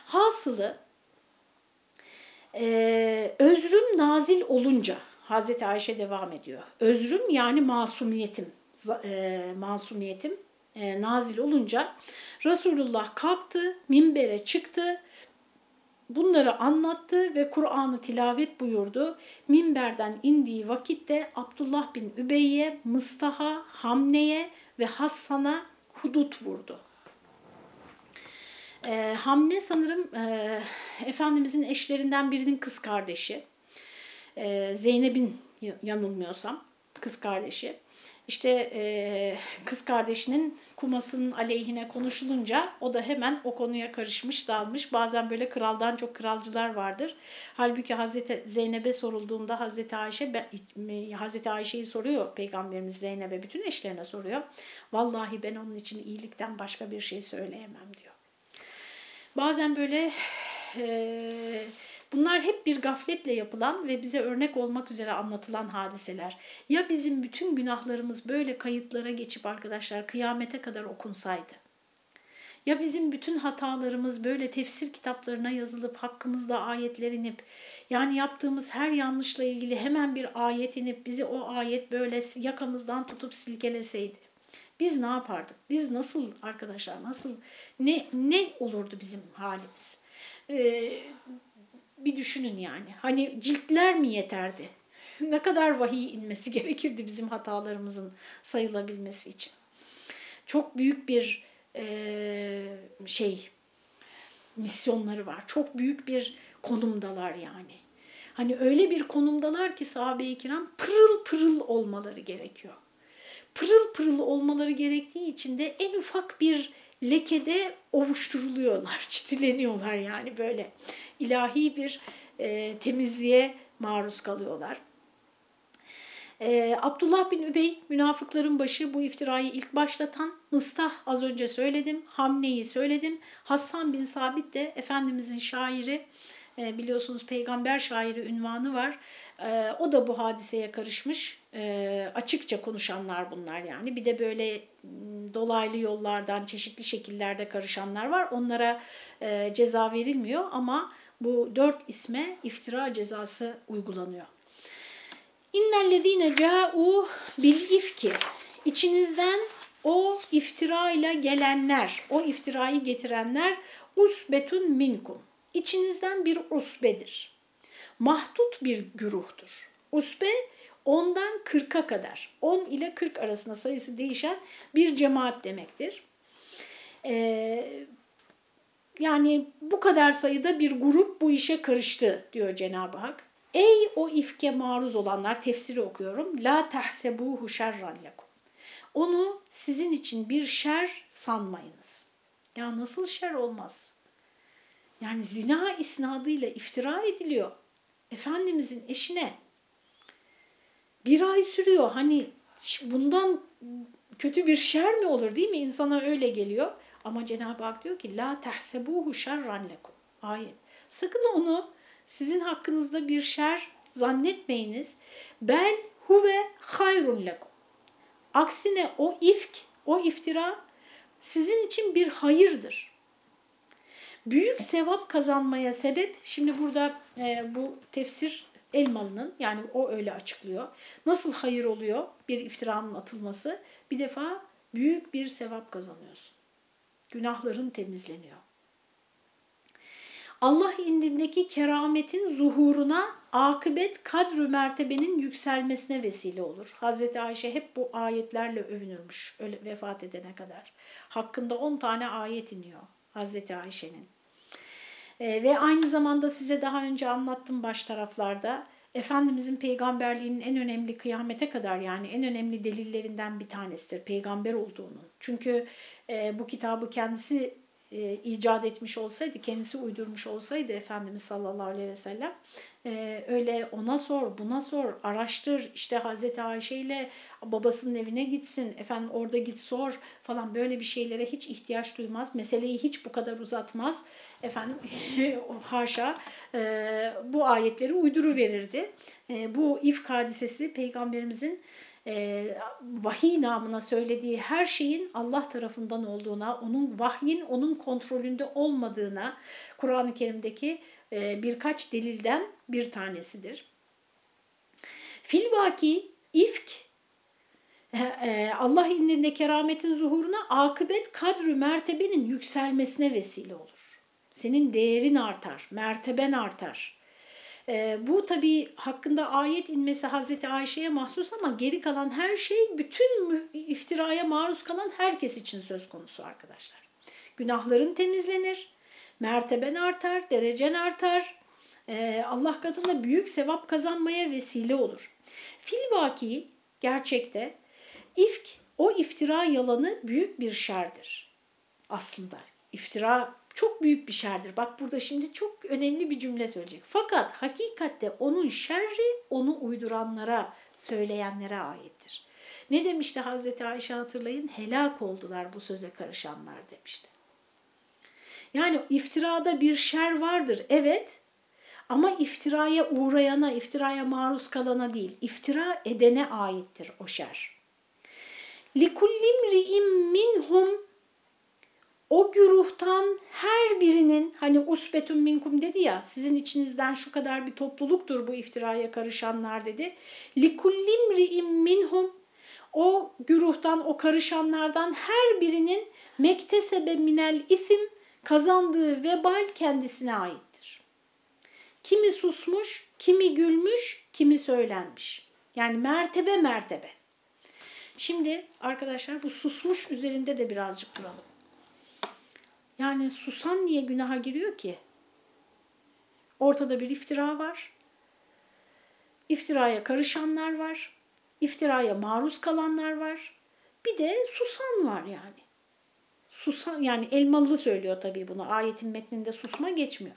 Hasılı e, özrüm nazil olunca Hazreti Ayşe devam ediyor. Özrüm yani masumiyetim, masumiyetim nazil olunca Resulullah kalktı, minbere çıktı bunları anlattı ve Kur'an'ı tilavet buyurdu. Minberden indiği vakitte Abdullah bin Übeyye, Mıstaha, Hamne'ye ve Hassan'a hudut vurdu. E, Hamne sanırım e, Efendimizin eşlerinden birinin kız kardeşi. E, Zeynep'in yanılmıyorsam kız kardeşi. İşte e, kız kardeşinin kumasının aleyhine konuşulunca o da hemen o konuya karışmış, dalmış. Bazen böyle kraldan çok kralcılar vardır. Halbuki Hazreti Zeynep'e sorulduğunda Hazreti Ayşe Hazreti Ayşe'yi soruyor Peygamberimiz Zeynep'e bütün eşlerine soruyor. Vallahi ben onun için iyilikten başka bir şey söyleyemem diyor. Bazen böyle e, Bunlar hep bir gafletle yapılan ve bize örnek olmak üzere anlatılan hadiseler. Ya bizim bütün günahlarımız böyle kayıtlara geçip arkadaşlar kıyamete kadar okunsaydı? Ya bizim bütün hatalarımız böyle tefsir kitaplarına yazılıp hakkımızda ayetler inip yani yaptığımız her yanlışla ilgili hemen bir ayet inip bizi o ayet böyle yakamızdan tutup silkeleseydi. Biz ne yapardık? Biz nasıl arkadaşlar nasıl ne ne olurdu bizim halimiz? Ee, bir düşünün yani. Hani ciltler mi yeterdi? Ne kadar vahiy inmesi (laughs) gerekirdi bizim hatalarımızın sayılabilmesi için? Çok büyük bir e, şey misyonları var. Çok büyük bir konumdalar yani. Hani öyle bir konumdalar ki sahabe-i kiram pırıl pırıl olmaları gerekiyor. Pırıl pırıl olmaları gerektiği için de en ufak bir lekede ovuşturuluyorlar, (laughs) çitileniyorlar yani böyle ilahi bir e, temizliğe maruz kalıyorlar. Ee, Abdullah bin Übey münafıkların başı bu iftirayı ilk başlatan Mıstah az önce söyledim. Hamne'yi söyledim. Hassan bin Sabit de Efendimizin şairi e, biliyorsunuz peygamber şairi ünvanı var. E, o da bu hadiseye karışmış. E, açıkça konuşanlar bunlar yani. Bir de böyle dolaylı yollardan çeşitli şekillerde karışanlar var. Onlara e, ceza verilmiyor ama bu dört isme iftira cezası uygulanıyor. İnnellezine ca'u bil ifki. İçinizden o iftira ile gelenler, o iftirayı getirenler usbetun minkum. İçinizden bir usbedir. Mahdut bir güruhtur. Usbe ondan 40'a kadar, 10 ile 40 arasında sayısı değişen bir cemaat demektir. Ee, yani bu kadar sayıda bir grup bu işe karıştı diyor Cenab-ı Hak. Ey o ifke maruz olanlar tefsiri okuyorum. La tahsebuhu şerran lekum. Onu sizin için bir şer sanmayınız. Ya nasıl şer olmaz? Yani zina isnadıyla iftira ediliyor. Efendimizin eşine bir ay sürüyor. Hani bundan kötü bir şer mi olur değil mi? İnsana öyle geliyor. Ama Cenab-ı Hak diyor ki la tahsebuhu şerran lekum. Ayet. Sakın onu sizin hakkınızda bir şer zannetmeyiniz. Bel huve hayrun lekum. Aksine o ifk, o iftira sizin için bir hayırdır. Büyük sevap kazanmaya sebep, şimdi burada e, bu tefsir Elmalı'nın yani o öyle açıklıyor. Nasıl hayır oluyor bir iftiranın atılması? Bir defa büyük bir sevap kazanıyorsun. Günahların temizleniyor. Allah indindeki kerametin zuhuruna akıbet kadrü mertebenin yükselmesine vesile olur. Hazreti Ayşe hep bu ayetlerle övünürmüş öyle vefat edene kadar. Hakkında 10 tane ayet iniyor Hazreti Ayşe'nin. Ee, ve aynı zamanda size daha önce anlattım baş taraflarda. Efendimizin peygamberliğinin en önemli kıyamete kadar yani en önemli delillerinden bir tanesidir peygamber olduğunu. Çünkü e, bu kitabı kendisi e, icat etmiş olsaydı, kendisi uydurmuş olsaydı Efendimiz sallallahu aleyhi ve sellem e, öyle ona sor, buna sor, araştır, işte Hazreti Ayşe ile babasının evine gitsin, efendim orada git sor falan böyle bir şeylere hiç ihtiyaç duymaz. Meseleyi hiç bu kadar uzatmaz. Efendim (laughs) haşa e, bu ayetleri uyduru verirdi. E, bu ifk hadisesi peygamberimizin e, vahiy namına söylediği her şeyin Allah tarafından olduğuna, onun vahyin onun kontrolünde olmadığına Kur'an-ı Kerim'deki birkaç delilden bir tanesidir. Filbaki ifk e, e, Allah indinde kerametin zuhuruna akıbet kadrü mertebenin yükselmesine vesile olur. Senin değerin artar, merteben artar. E, bu tabi hakkında ayet inmesi Hazreti Ayşe'ye mahsus ama geri kalan her şey bütün iftiraya maruz kalan herkes için söz konusu arkadaşlar. Günahların temizlenir, merteben artar, derecen artar, e, Allah katında büyük sevap kazanmaya vesile olur. Filvaki gerçekte ifk o iftira yalanı büyük bir şerdir aslında. İftira çok büyük bir şerdir. Bak burada şimdi çok önemli bir cümle söyleyecek. Fakat hakikatte onun şerri onu uyduranlara, söyleyenlere aittir. Ne demişti Hazreti Ayşe hatırlayın? Helak oldular bu söze karışanlar demişti. Yani iftirada bir şer vardır evet Ama iftiraya uğrayana, iftiraya maruz kalana değil, iftira edene aittir o şer. لِكُلِّمْ رِئِمْ minhum o güruhtan her birinin hani usbetun minkum dedi ya sizin içinizden şu kadar bir topluluktur bu iftiraya karışanlar dedi. Likullim ri'im minhum o güruhtan o karışanlardan her birinin mektesebe minel isim kazandığı vebal kendisine aittir. Kimi susmuş, kimi gülmüş, kimi söylenmiş. Yani mertebe mertebe. Şimdi arkadaşlar bu susmuş üzerinde de birazcık duralım. Yani susan niye günaha giriyor ki? Ortada bir iftira var. İftiraya karışanlar var. İftiraya maruz kalanlar var. Bir de susan var yani. Susan yani Elmalı söylüyor tabii bunu. Ayetin metninde susma geçmiyor.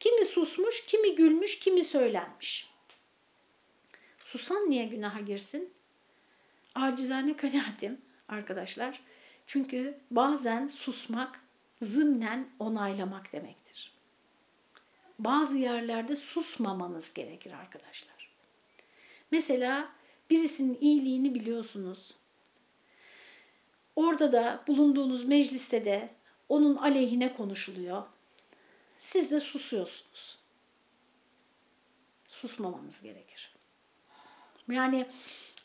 Kimi susmuş, kimi gülmüş, kimi söylenmiş. Susan niye günaha girsin? Acizane kanaatim arkadaşlar. Çünkü bazen susmak zımnen onaylamak demektir. Bazı yerlerde susmamanız gerekir arkadaşlar. Mesela birisinin iyiliğini biliyorsunuz. Orada da bulunduğunuz mecliste de onun aleyhine konuşuluyor. Siz de susuyorsunuz. Susmamanız gerekir. Yani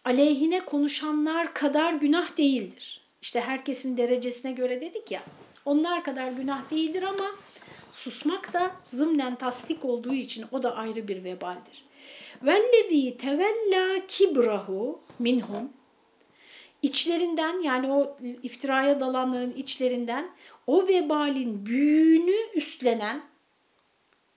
aleyhine konuşanlar kadar günah değildir. İşte herkesin derecesine göre dedik ya. Onlar kadar günah değildir ama susmak da zımnen tasdik olduğu için o da ayrı bir vebaldir. Vellezî tevella kibrahu minhum içlerinden yani o iftiraya dalanların içlerinden o vebalin büyüğünü üstlenen,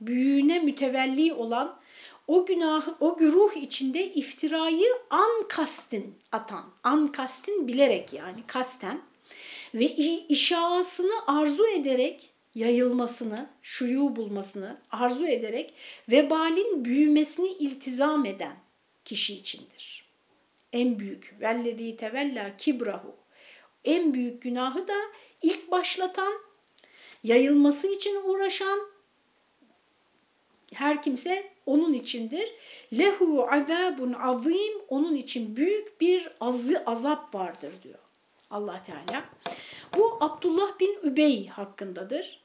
büyüğüne mütevelli olan o günahı, o güruh içinde iftirayı an kastin atan, an kastin bilerek yani kasten ve işaasını arzu ederek yayılmasını, şuyu bulmasını arzu ederek vebalin büyümesini iltizam eden kişi içindir. En büyük vellezî tevella kibrahu. En büyük günahı da ilk başlatan, yayılması için uğraşan her kimse onun içindir. Lehu azabun azim onun için büyük bir azı azap vardır diyor allah Teala. Bu Abdullah bin Übey hakkındadır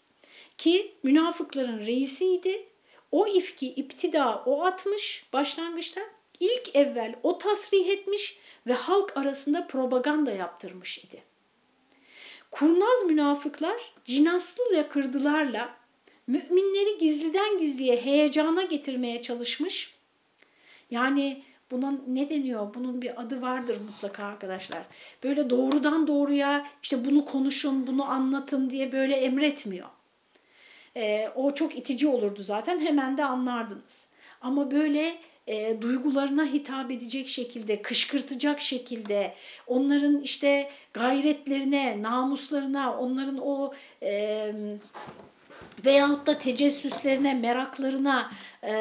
ki münafıkların reisiydi. O ifki iptida o atmış başlangıçta. İlk evvel o tasrih etmiş ve halk arasında propaganda yaptırmış idi. Kurnaz münafıklar cinaslı lakırdılarla müminleri gizliden gizliye heyecana getirmeye çalışmış. Yani Buna ne deniyor? Bunun bir adı vardır mutlaka arkadaşlar. Böyle doğrudan doğruya işte bunu konuşun, bunu anlatın diye böyle emretmiyor. E, o çok itici olurdu zaten hemen de anlardınız. Ama böyle e, duygularına hitap edecek şekilde, kışkırtacak şekilde, onların işte gayretlerine, namuslarına, onların o e, veyahut da tecessüslerine, meraklarına e,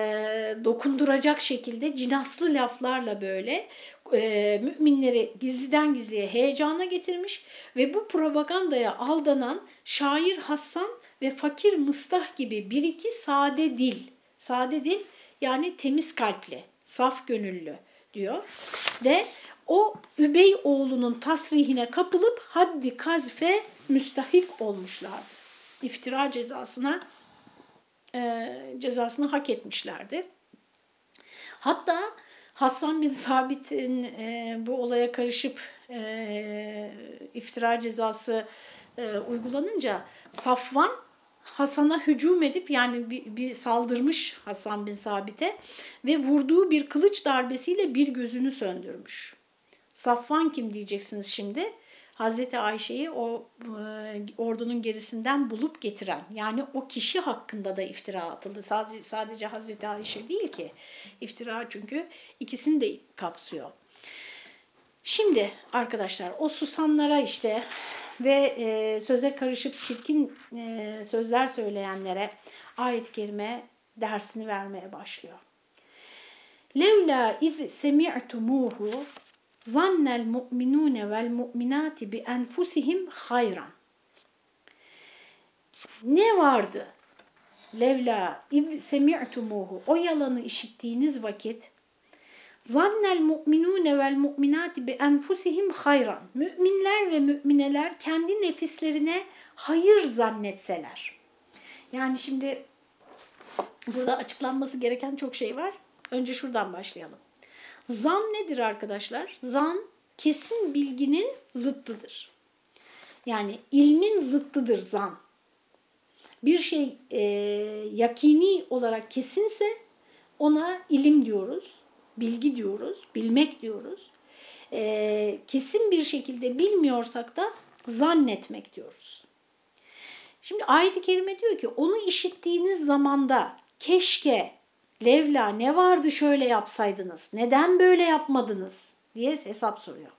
dokunduracak şekilde cinaslı laflarla böyle e, müminleri gizliden gizliye heyecana getirmiş ve bu propagandaya aldanan şair Hassan ve fakir Mıstah gibi bir iki sade dil, sade dil yani temiz kalpli, saf gönüllü diyor. De o Übey oğlunun tasrihine kapılıp haddi kazfe müstahik olmuşlardı iftira cezasına e, cezasını hak etmişlerdi. Hatta Hasan bin Sabit'in e, bu olaya karışıp e, iftira cezası e, uygulanınca Safvan Hasan'a hücum edip yani bir, bir saldırmış Hasan bin Sabit'e ve vurduğu bir kılıç darbesiyle bir gözünü söndürmüş. Safvan kim diyeceksiniz şimdi? Hazreti Ayşe'yi o e, ordunun gerisinden bulup getiren yani o kişi hakkında da iftira atıldı. Sadece, sadece Hazreti Ayşe değil ki iftira çünkü ikisini de kapsıyor. Şimdi arkadaşlar o susanlara işte ve e, söze karışıp çirkin e, sözler söyleyenlere ayet-i kerime dersini vermeye başlıyor. Levla iz semi'tumuhu zannel mu'minune vel mu'minati bi enfusihim hayran. Ne vardı? levla iz semi'tumuhu o yalanı işittiğiniz vakit zannel mu'minune vel mu'minati bi enfusihim hayran müminler ve mümineler kendi nefislerine hayır zannetseler. Yani şimdi burada açıklanması gereken çok şey var. Önce şuradan başlayalım. Zan nedir arkadaşlar? Zan kesin bilginin zıttıdır. Yani ilmin zıttıdır zan. Bir şey e, yakini olarak kesinse ona ilim diyoruz, bilgi diyoruz, bilmek diyoruz. E, kesin bir şekilde bilmiyorsak da zannetmek diyoruz. Şimdi ayet-i kerime diyor ki onu işittiğiniz zamanda keşke Levla ne vardı şöyle yapsaydınız? Neden böyle yapmadınız? diye hesap soruyor.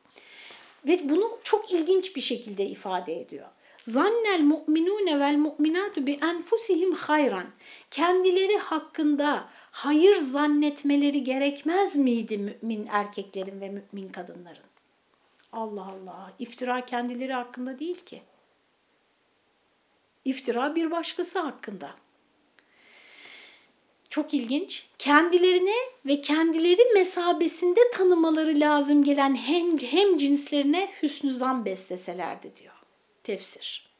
Ve bunu çok ilginç bir şekilde ifade ediyor. Zannel mu'minune vel mu'minatu bi enfusihim hayran. Kendileri hakkında hayır zannetmeleri gerekmez miydi mümin erkeklerin ve mümin kadınların? Allah Allah. İftira kendileri hakkında değil ki. İftira bir başkası hakkında. Çok ilginç. Kendilerine ve kendileri mesabesinde tanımaları lazım gelen hem, hem cinslerine hüsnü zan besleselerdi diyor tefsir.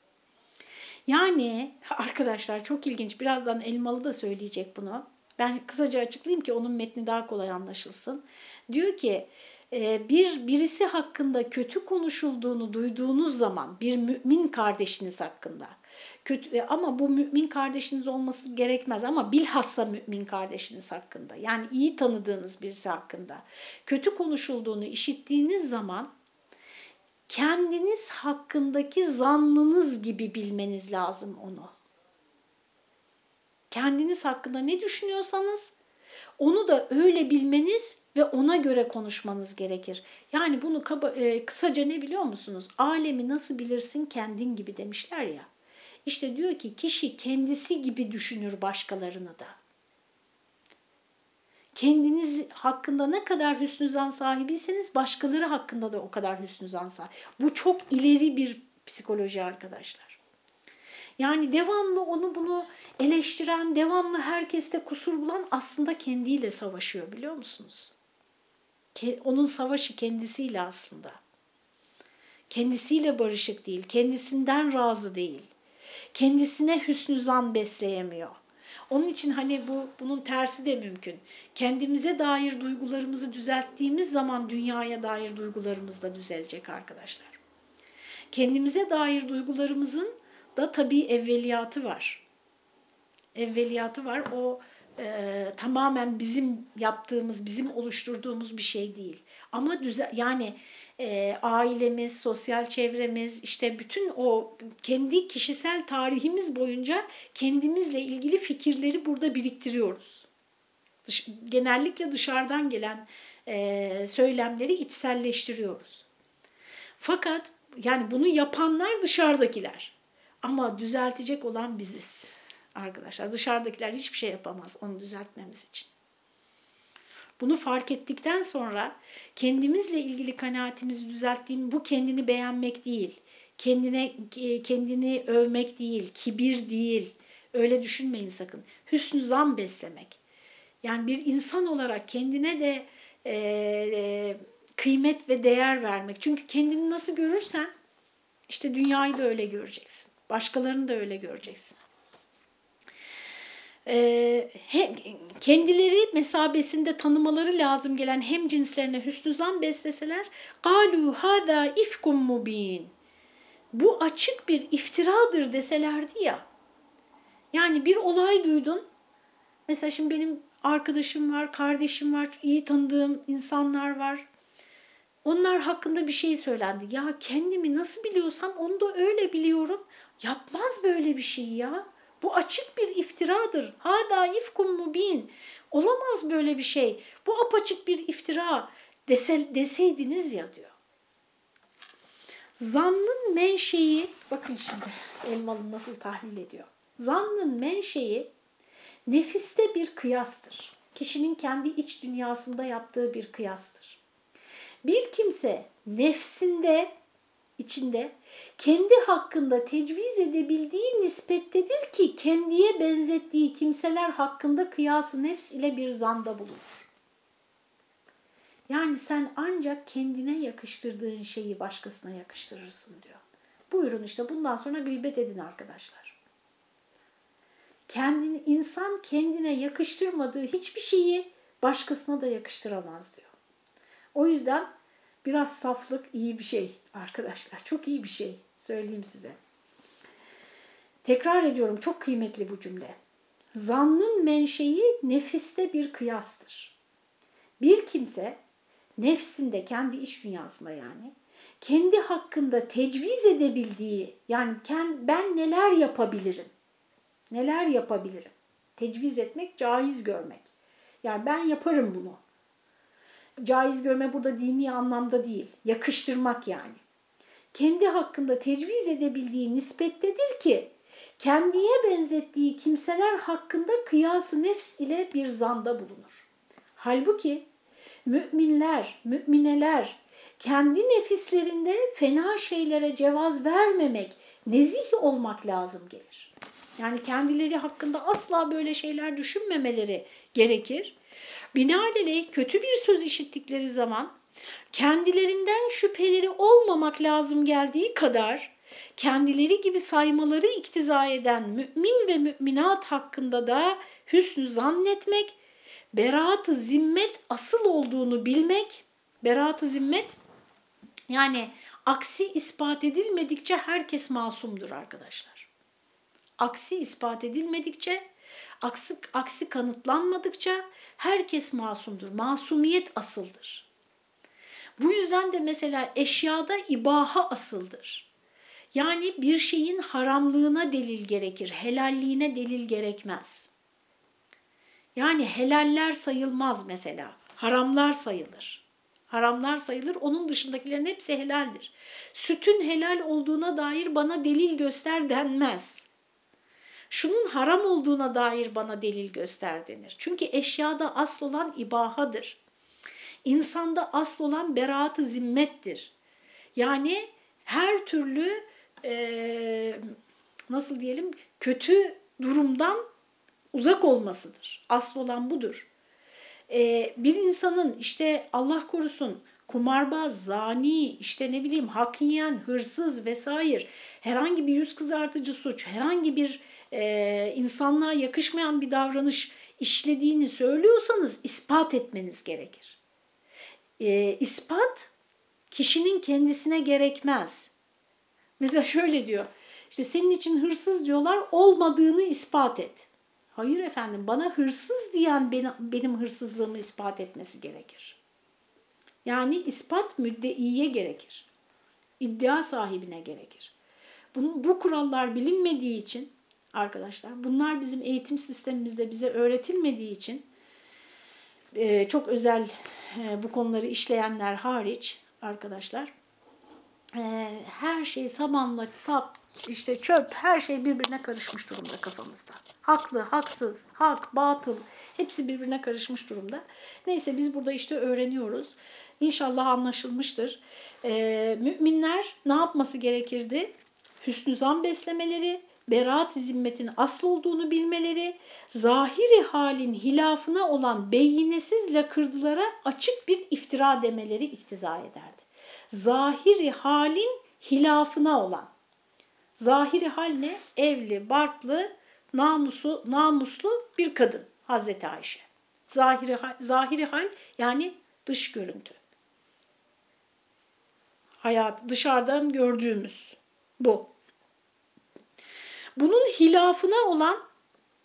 Yani (laughs) arkadaşlar çok ilginç. Birazdan Elmalı da söyleyecek bunu. Ben kısaca açıklayayım ki onun metni daha kolay anlaşılsın. Diyor ki e, bir birisi hakkında kötü konuşulduğunu duyduğunuz zaman bir mümin kardeşiniz hakkında kötü e, ama bu mümin kardeşiniz olması gerekmez ama bilhassa mümin kardeşiniz hakkında yani iyi tanıdığınız birisi hakkında kötü konuşulduğunu işittiğiniz zaman kendiniz hakkındaki zannınız gibi bilmeniz lazım onu. Kendiniz hakkında ne düşünüyorsanız onu da öyle bilmeniz ve ona göre konuşmanız gerekir. Yani bunu kaba, e, kısaca ne biliyor musunuz? Alemi nasıl bilirsin kendin gibi demişler ya. İşte diyor ki kişi kendisi gibi düşünür başkalarını da. Kendiniz hakkında ne kadar hüsnü zan sahibiyseniz başkaları hakkında da o kadar hüsnü zan sahibi. Bu çok ileri bir psikoloji arkadaşlar. Yani devamlı onu bunu eleştiren, devamlı herkeste kusur bulan aslında kendiyle savaşıyor biliyor musunuz? Onun savaşı kendisiyle aslında. Kendisiyle barışık değil, kendisinden razı değil kendisine hüsnü zan besleyemiyor. Onun için hani bu bunun tersi de mümkün. Kendimize dair duygularımızı düzelttiğimiz zaman dünyaya dair duygularımız da düzelecek arkadaşlar. Kendimize dair duygularımızın da tabii evveliyatı var. Evveliyatı var. O e, tamamen bizim yaptığımız, bizim oluşturduğumuz bir şey değil. Ama düze yani e, ailemiz, sosyal çevremiz, işte bütün o kendi kişisel tarihimiz boyunca kendimizle ilgili fikirleri burada biriktiriyoruz. Dış, genellikle dışarıdan gelen e, söylemleri içselleştiriyoruz. Fakat yani bunu yapanlar dışarıdakiler. Ama düzeltecek olan biziz arkadaşlar. Dışarıdakiler hiçbir şey yapamaz onu düzeltmemiz için. Bunu fark ettikten sonra kendimizle ilgili kanaatimizi düzelttiğim bu kendini beğenmek değil, kendine kendini övmek değil, kibir değil. Öyle düşünmeyin sakın. Hüsnü zan beslemek. Yani bir insan olarak kendine de e, e, kıymet ve değer vermek. Çünkü kendini nasıl görürsen işte dünyayı da öyle göreceksin. Başkalarını da öyle göreceksin. E, hem, kendileri mesabesinde tanımaları lazım gelen hem cinslerine hüsnü zan besleseler galu hada ifkum mubin bu açık bir iftiradır deselerdi ya. Yani bir olay duydun. Mesela şimdi benim arkadaşım var kardeşim var iyi tanıdığım insanlar var. Onlar hakkında bir şey söylendi. Ya kendimi nasıl biliyorsam onu da öyle biliyorum yapmaz böyle bir şey ya bu açık bir iftiradır. Hada ifkum mubin. Olamaz böyle bir şey. Bu apaçık bir iftira dese, deseydiniz ya diyor. Zannın menşei, bakın şimdi Elmalı nasıl tahlil ediyor. Zannın menşei nefiste bir kıyastır. Kişinin kendi iç dünyasında yaptığı bir kıyastır. Bir kimse nefsinde içinde kendi hakkında tecviz edebildiği nispettedir ki kendiye benzettiği kimseler hakkında kıyası nefs ile bir zanda bulunur. Yani sen ancak kendine yakıştırdığın şeyi başkasına yakıştırırsın diyor. Buyurun işte bundan sonra gıybet edin arkadaşlar. Kendini, insan kendine yakıştırmadığı hiçbir şeyi başkasına da yakıştıramaz diyor. O yüzden biraz saflık iyi bir şey arkadaşlar. Çok iyi bir şey söyleyeyim size. Tekrar ediyorum çok kıymetli bu cümle. Zannın menşei nefiste bir kıyastır. Bir kimse nefsinde, kendi iş dünyasında yani, kendi hakkında tecviz edebildiği, yani ben neler yapabilirim, neler yapabilirim, tecviz etmek, caiz görmek. Yani ben yaparım bunu. Caiz görme burada dini anlamda değil, yakıştırmak yani. Kendi hakkında tecviz edebildiği nispettedir ki, kendiye benzettiği kimseler hakkında kıyası nefs ile bir zanda bulunur. Halbuki müminler, mümineler kendi nefislerinde fena şeylere cevaz vermemek, nezih olmak lazım gelir. Yani kendileri hakkında asla böyle şeyler düşünmemeleri gerekir. Binaenaleyh kötü bir söz işittikleri zaman kendilerinden şüpheleri olmamak lazım geldiği kadar kendileri gibi saymaları iktiza eden mümin ve müminat hakkında da hüsnü zannetmek beraat-ı zimmet asıl olduğunu bilmek, beraat-ı zimmet yani aksi ispat edilmedikçe herkes masumdur arkadaşlar. Aksi ispat edilmedikçe, aksi, aksi kanıtlanmadıkça herkes masumdur. Masumiyet asıldır. Bu yüzden de mesela eşyada ibaha asıldır. Yani bir şeyin haramlığına delil gerekir, helalliğine delil gerekmez. Yani helaller sayılmaz mesela. Haramlar sayılır. Haramlar sayılır. Onun dışındakilerin hepsi helaldir. Sütün helal olduğuna dair bana delil göster denmez. Şunun haram olduğuna dair bana delil göster denir. Çünkü eşyada asıl olan ibahadır. İnsanda asıl olan beraat-ı zimmettir. Yani her türlü e, nasıl diyelim kötü durumdan uzak olmasıdır. Asıl olan budur. Ee, bir insanın işte Allah korusun kumarbaz, zani, işte ne bileyim hak yiyen, hırsız vesaire herhangi bir yüz kızartıcı suç, herhangi bir e, insanlığa yakışmayan bir davranış işlediğini söylüyorsanız ispat etmeniz gerekir. E, ispat kişinin kendisine gerekmez. Mesela şöyle diyor, işte senin için hırsız diyorlar olmadığını ispat et. Hayır efendim bana hırsız diyen benim, benim hırsızlığımı ispat etmesi gerekir. Yani ispat müddeiye gerekir. İddia sahibine gerekir. Bu, bu kurallar bilinmediği için arkadaşlar bunlar bizim eğitim sistemimizde bize öğretilmediği için e, çok özel e, bu konuları işleyenler hariç arkadaşlar e, her şey samanla sap işte çöp, her şey birbirine karışmış durumda kafamızda. Haklı, haksız, hak, batıl hepsi birbirine karışmış durumda. Neyse biz burada işte öğreniyoruz. İnşallah anlaşılmıştır. Ee, müminler ne yapması gerekirdi? Hüsnü zan beslemeleri, beraat zimmetin asıl olduğunu bilmeleri, zahiri halin hilafına olan beyinesiz lakırdılara açık bir iftira demeleri iktiza ederdi. Zahiri halin hilafına olan, Zahiri hal ne? Evli, barklı, namusu, namuslu bir kadın Hazreti Ayşe. Zahiri zahiri hal yani dış görüntü. Hayat dışarıdan gördüğümüz bu. Bunun hilafına olan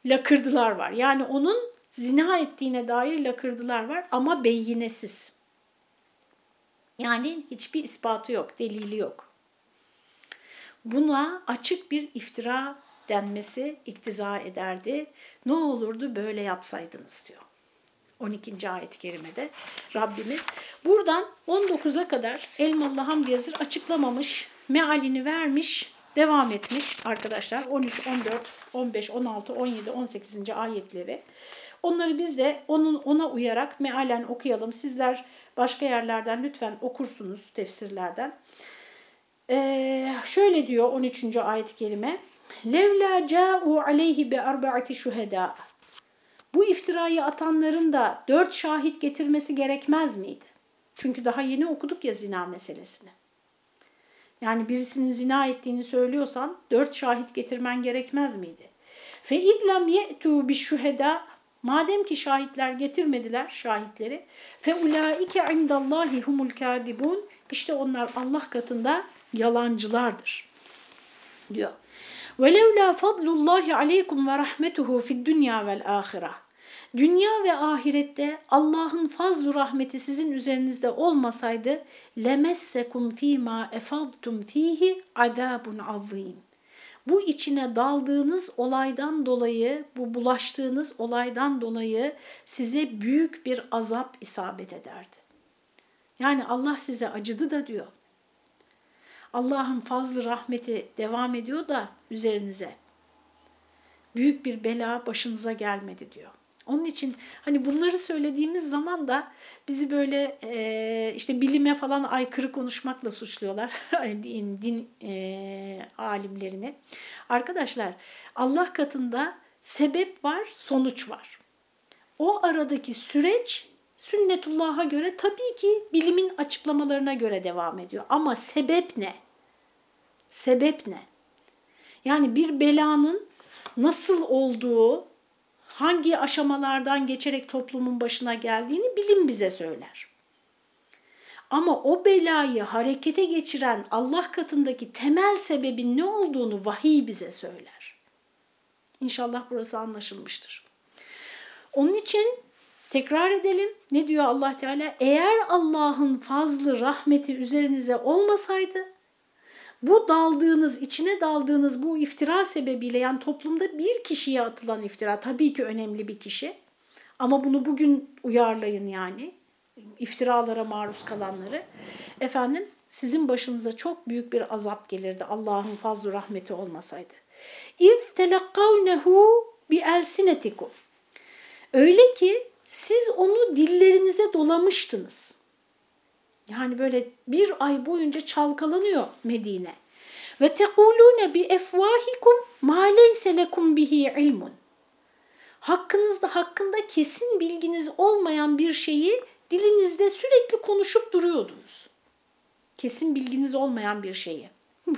lakırdılar var. Yani onun zina ettiğine dair lakırdılar var ama beyinesiz. Yani hiçbir ispatı yok, delili yok. Buna açık bir iftira denmesi iktiza ederdi. Ne olurdu böyle yapsaydınız diyor. 12. ayet-i kerimede Rabbimiz. Buradan 19'a kadar Elmalı Hamdi Yazır açıklamamış, mealini vermiş, devam etmiş arkadaşlar. 13, 14, 15, 16, 17, 18. ayetleri. Onları biz de onun ona uyarak mealen okuyalım. Sizler başka yerlerden lütfen okursunuz tefsirlerden. Ee, şöyle diyor 13. ayet-i kerime. Levla ca'u aleyhi bi arba'ati şuheda. Bu iftirayı atanların da dört şahit getirmesi gerekmez miydi? Çünkü daha yeni okuduk ya zina meselesini. Yani birisinin zina ettiğini söylüyorsan dört şahit getirmen gerekmez miydi? Fe idlem ye'tu bi şüheda madem ki şahitler getirmediler şahitleri fe ulaike indallahi humul kadibun işte onlar Allah katında yalancılardır diyor. Ve levla fadlullahi aleykum ve rahmetuhu fid dünya vel ahireh Dünya ve ahirette Allah'ın fazlu rahmeti sizin üzerinizde olmasaydı lemessekum fîmâ efadtum fîhi azâbun azîm. Bu içine daldığınız olaydan dolayı, bu bulaştığınız olaydan dolayı size büyük bir azap isabet ederdi. Yani Allah size acıdı da diyor. Allah'ın fazlı rahmeti devam ediyor da üzerinize. Büyük bir bela başınıza gelmedi diyor. Onun için hani bunları söylediğimiz zaman da bizi böyle e, işte bilime falan aykırı konuşmakla suçluyorlar (laughs) din, din e, alimlerini. Arkadaşlar Allah katında sebep var, sonuç var. O aradaki süreç sünnetullah'a göre tabii ki bilimin açıklamalarına göre devam ediyor. Ama sebep ne? Sebep ne? Yani bir belanın nasıl olduğu, hangi aşamalardan geçerek toplumun başına geldiğini bilim bize söyler. Ama o belayı harekete geçiren Allah katındaki temel sebebin ne olduğunu vahiy bize söyler. İnşallah burası anlaşılmıştır. Onun için tekrar edelim. Ne diyor Allah Teala? Eğer Allah'ın fazlı rahmeti üzerinize olmasaydı bu daldığınız, içine daldığınız bu iftira sebebiyle yani toplumda bir kişiye atılan iftira tabii ki önemli bir kişi. Ama bunu bugün uyarlayın yani iftiralara maruz kalanları. Efendim sizin başınıza çok büyük bir azap gelirdi Allah'ın fazlu rahmeti olmasaydı. İz telakkavnehu bi elsinetikum. Öyle ki siz onu dillerinize dolamıştınız. Yani böyle bir ay boyunca çalkalanıyor Medine. Ve tekulune bi efvahikum ma leyse lekum bihi ilmun. Hakkınızda hakkında kesin bilginiz olmayan bir şeyi dilinizde sürekli konuşup duruyordunuz. Kesin bilginiz olmayan bir şeyi. (laughs)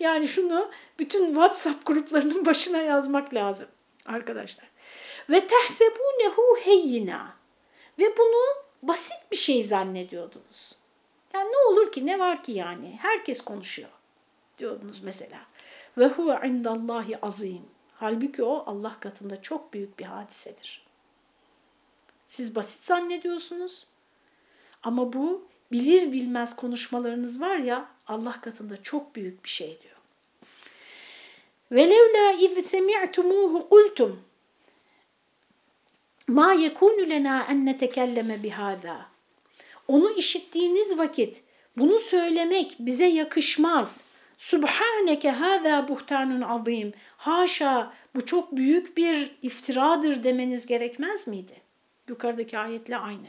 yani şunu bütün WhatsApp gruplarının başına yazmak lazım arkadaşlar. Ve tehsebunehu heyyina. Ve bunu basit bir şey zannediyordunuz. Yani ne olur ki ne var ki yani herkes konuşuyor diyordunuz mesela. Ve huve indallahi azim. Halbuki o Allah katında çok büyük bir hadisedir. Siz basit zannediyorsunuz ama bu bilir bilmez konuşmalarınız var ya Allah katında çok büyük bir şey diyor. وَلَوْلَا اِذْ سَمِعْتُمُوهُ قُلْتُمْ مَا يَكُونُ لَنَا اَنْ نَتَكَلَّمَ بِهَذَا onu işittiğiniz vakit bunu söylemek bize yakışmaz. Subhaneke hâzâ buhtanun azîm. Haşa bu çok büyük bir iftiradır demeniz gerekmez miydi? Yukarıdaki ayetle aynı.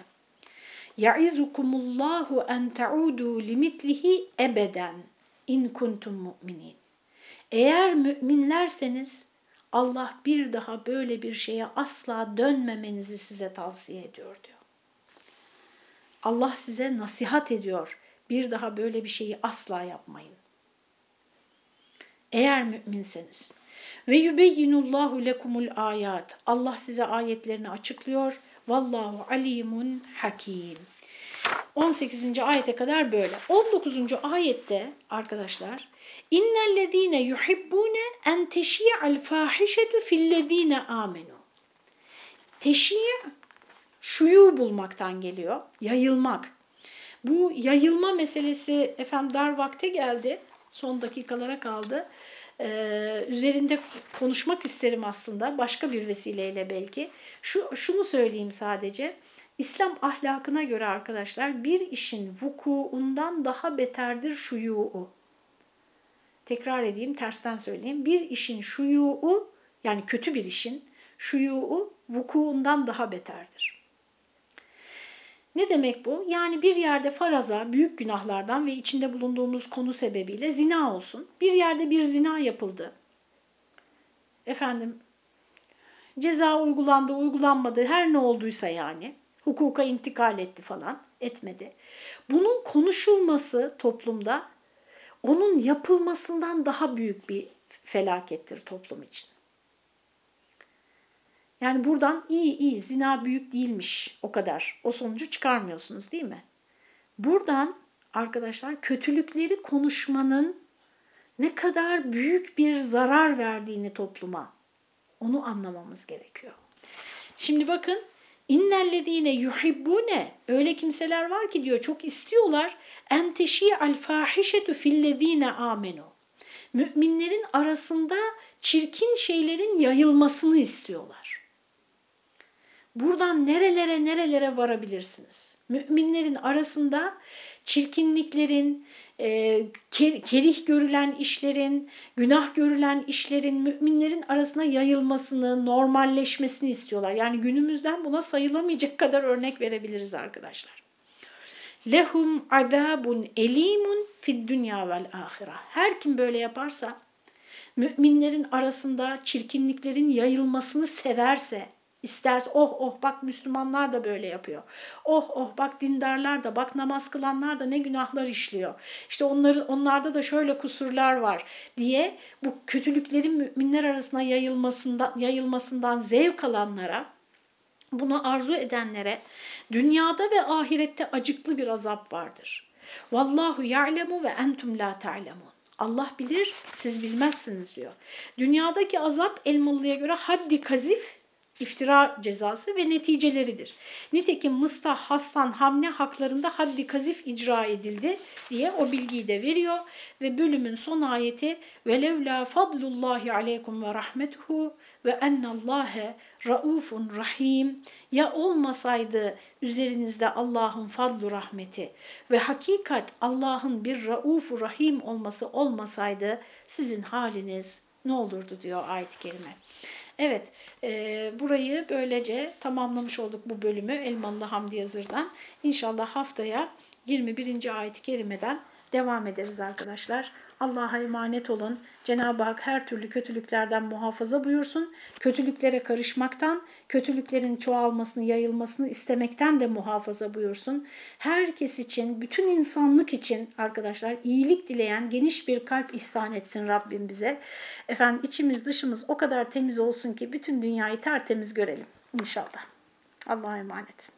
Ya'izukumullahu en ta'udu limitlihi ebeden in kuntum mu'minin. Eğer müminlerseniz Allah bir daha böyle bir şeye asla dönmemenizi size tavsiye ediyor diyor. Allah size nasihat ediyor. Bir daha böyle bir şeyi asla yapmayın. Eğer müminseniz. Ve yubeyyinullahu lekumul ayat. Allah size ayetlerini açıklıyor. Vallahu alimun hakim. 18. ayete kadar böyle. 19. ayette arkadaşlar İnnellezîne yuhibbûne en teşî'al fâhişetu fillezîne âmenû. Teşî' şuyu bulmaktan geliyor. Yayılmak. Bu yayılma meselesi efendim dar vakte geldi. Son dakikalara kaldı. Ee, üzerinde konuşmak isterim aslında başka bir vesileyle belki. Şu, şunu söyleyeyim sadece. İslam ahlakına göre arkadaşlar bir işin vukuundan daha beterdir şuyu'u. Tekrar edeyim, tersten söyleyeyim. Bir işin şuyu'u yani kötü bir işin şuyu'u vukuundan daha beterdir. Ne demek bu? Yani bir yerde faraza büyük günahlardan ve içinde bulunduğumuz konu sebebiyle zina olsun. Bir yerde bir zina yapıldı. Efendim ceza uygulandı, uygulanmadı her ne olduysa yani hukuka intikal etti falan etmedi. Bunun konuşulması toplumda onun yapılmasından daha büyük bir felakettir toplum için. Yani buradan iyi iyi zina büyük değilmiş o kadar. O sonucu çıkarmıyorsunuz değil mi? Buradan arkadaşlar kötülükleri konuşmanın ne kadar büyük bir zarar verdiğini topluma onu anlamamız gerekiyor. Şimdi bakın innellezine yuhibbune öyle kimseler var ki diyor çok istiyorlar en teşi'al fahişetu fillezine amenu. Müminlerin arasında çirkin şeylerin yayılmasını istiyorlar. Buradan nerelere nerelere varabilirsiniz? Müminlerin arasında çirkinliklerin, e, kerih görülen işlerin, günah görülen işlerin müminlerin arasına yayılmasını, normalleşmesini istiyorlar. Yani günümüzden buna sayılamayacak kadar örnek verebiliriz arkadaşlar. Lehum azabun elimun fid dünya vel ahira. Her kim böyle yaparsa, müminlerin arasında çirkinliklerin yayılmasını severse, İsterse oh oh bak Müslümanlar da böyle yapıyor. Oh oh bak dindarlar da bak namaz kılanlar da ne günahlar işliyor. İşte onları, onlarda da şöyle kusurlar var diye bu kötülüklerin müminler arasına yayılmasından, yayılmasından zevk alanlara bunu arzu edenlere dünyada ve ahirette acıklı bir azap vardır. Vallahu ya'lemu ve entum la ta'lemun. Allah bilir, siz bilmezsiniz diyor. Dünyadaki azap Elmalı'ya göre haddi kazif iftira cezası ve neticeleridir. Nitekim Mısta Hassan hamle haklarında haddi kazif icra edildi diye o bilgiyi de veriyor ve bölümün son ayeti velevla fadlullahi aleykum ve rahmetuhu ve ennallâhe raufun rahim ya olmasaydı üzerinizde Allah'ın fadlu rahmeti ve hakikat Allah'ın bir raufu rahim olması olmasaydı sizin haliniz ne olurdu diyor ayet-i kerime. Evet, e, burayı böylece tamamlamış olduk bu bölümü Elmalı Hamdi Yazır'dan. İnşallah haftaya 21. ayet-i kerimeden devam ederiz arkadaşlar. Allah'a emanet olun. Cenab-ı Hak her türlü kötülüklerden muhafaza buyursun. Kötülüklere karışmaktan, kötülüklerin çoğalmasını, yayılmasını istemekten de muhafaza buyursun. Herkes için, bütün insanlık için arkadaşlar iyilik dileyen geniş bir kalp ihsan etsin Rabbim bize. Efendim içimiz dışımız o kadar temiz olsun ki bütün dünyayı tertemiz görelim inşallah. Allah'a emanet.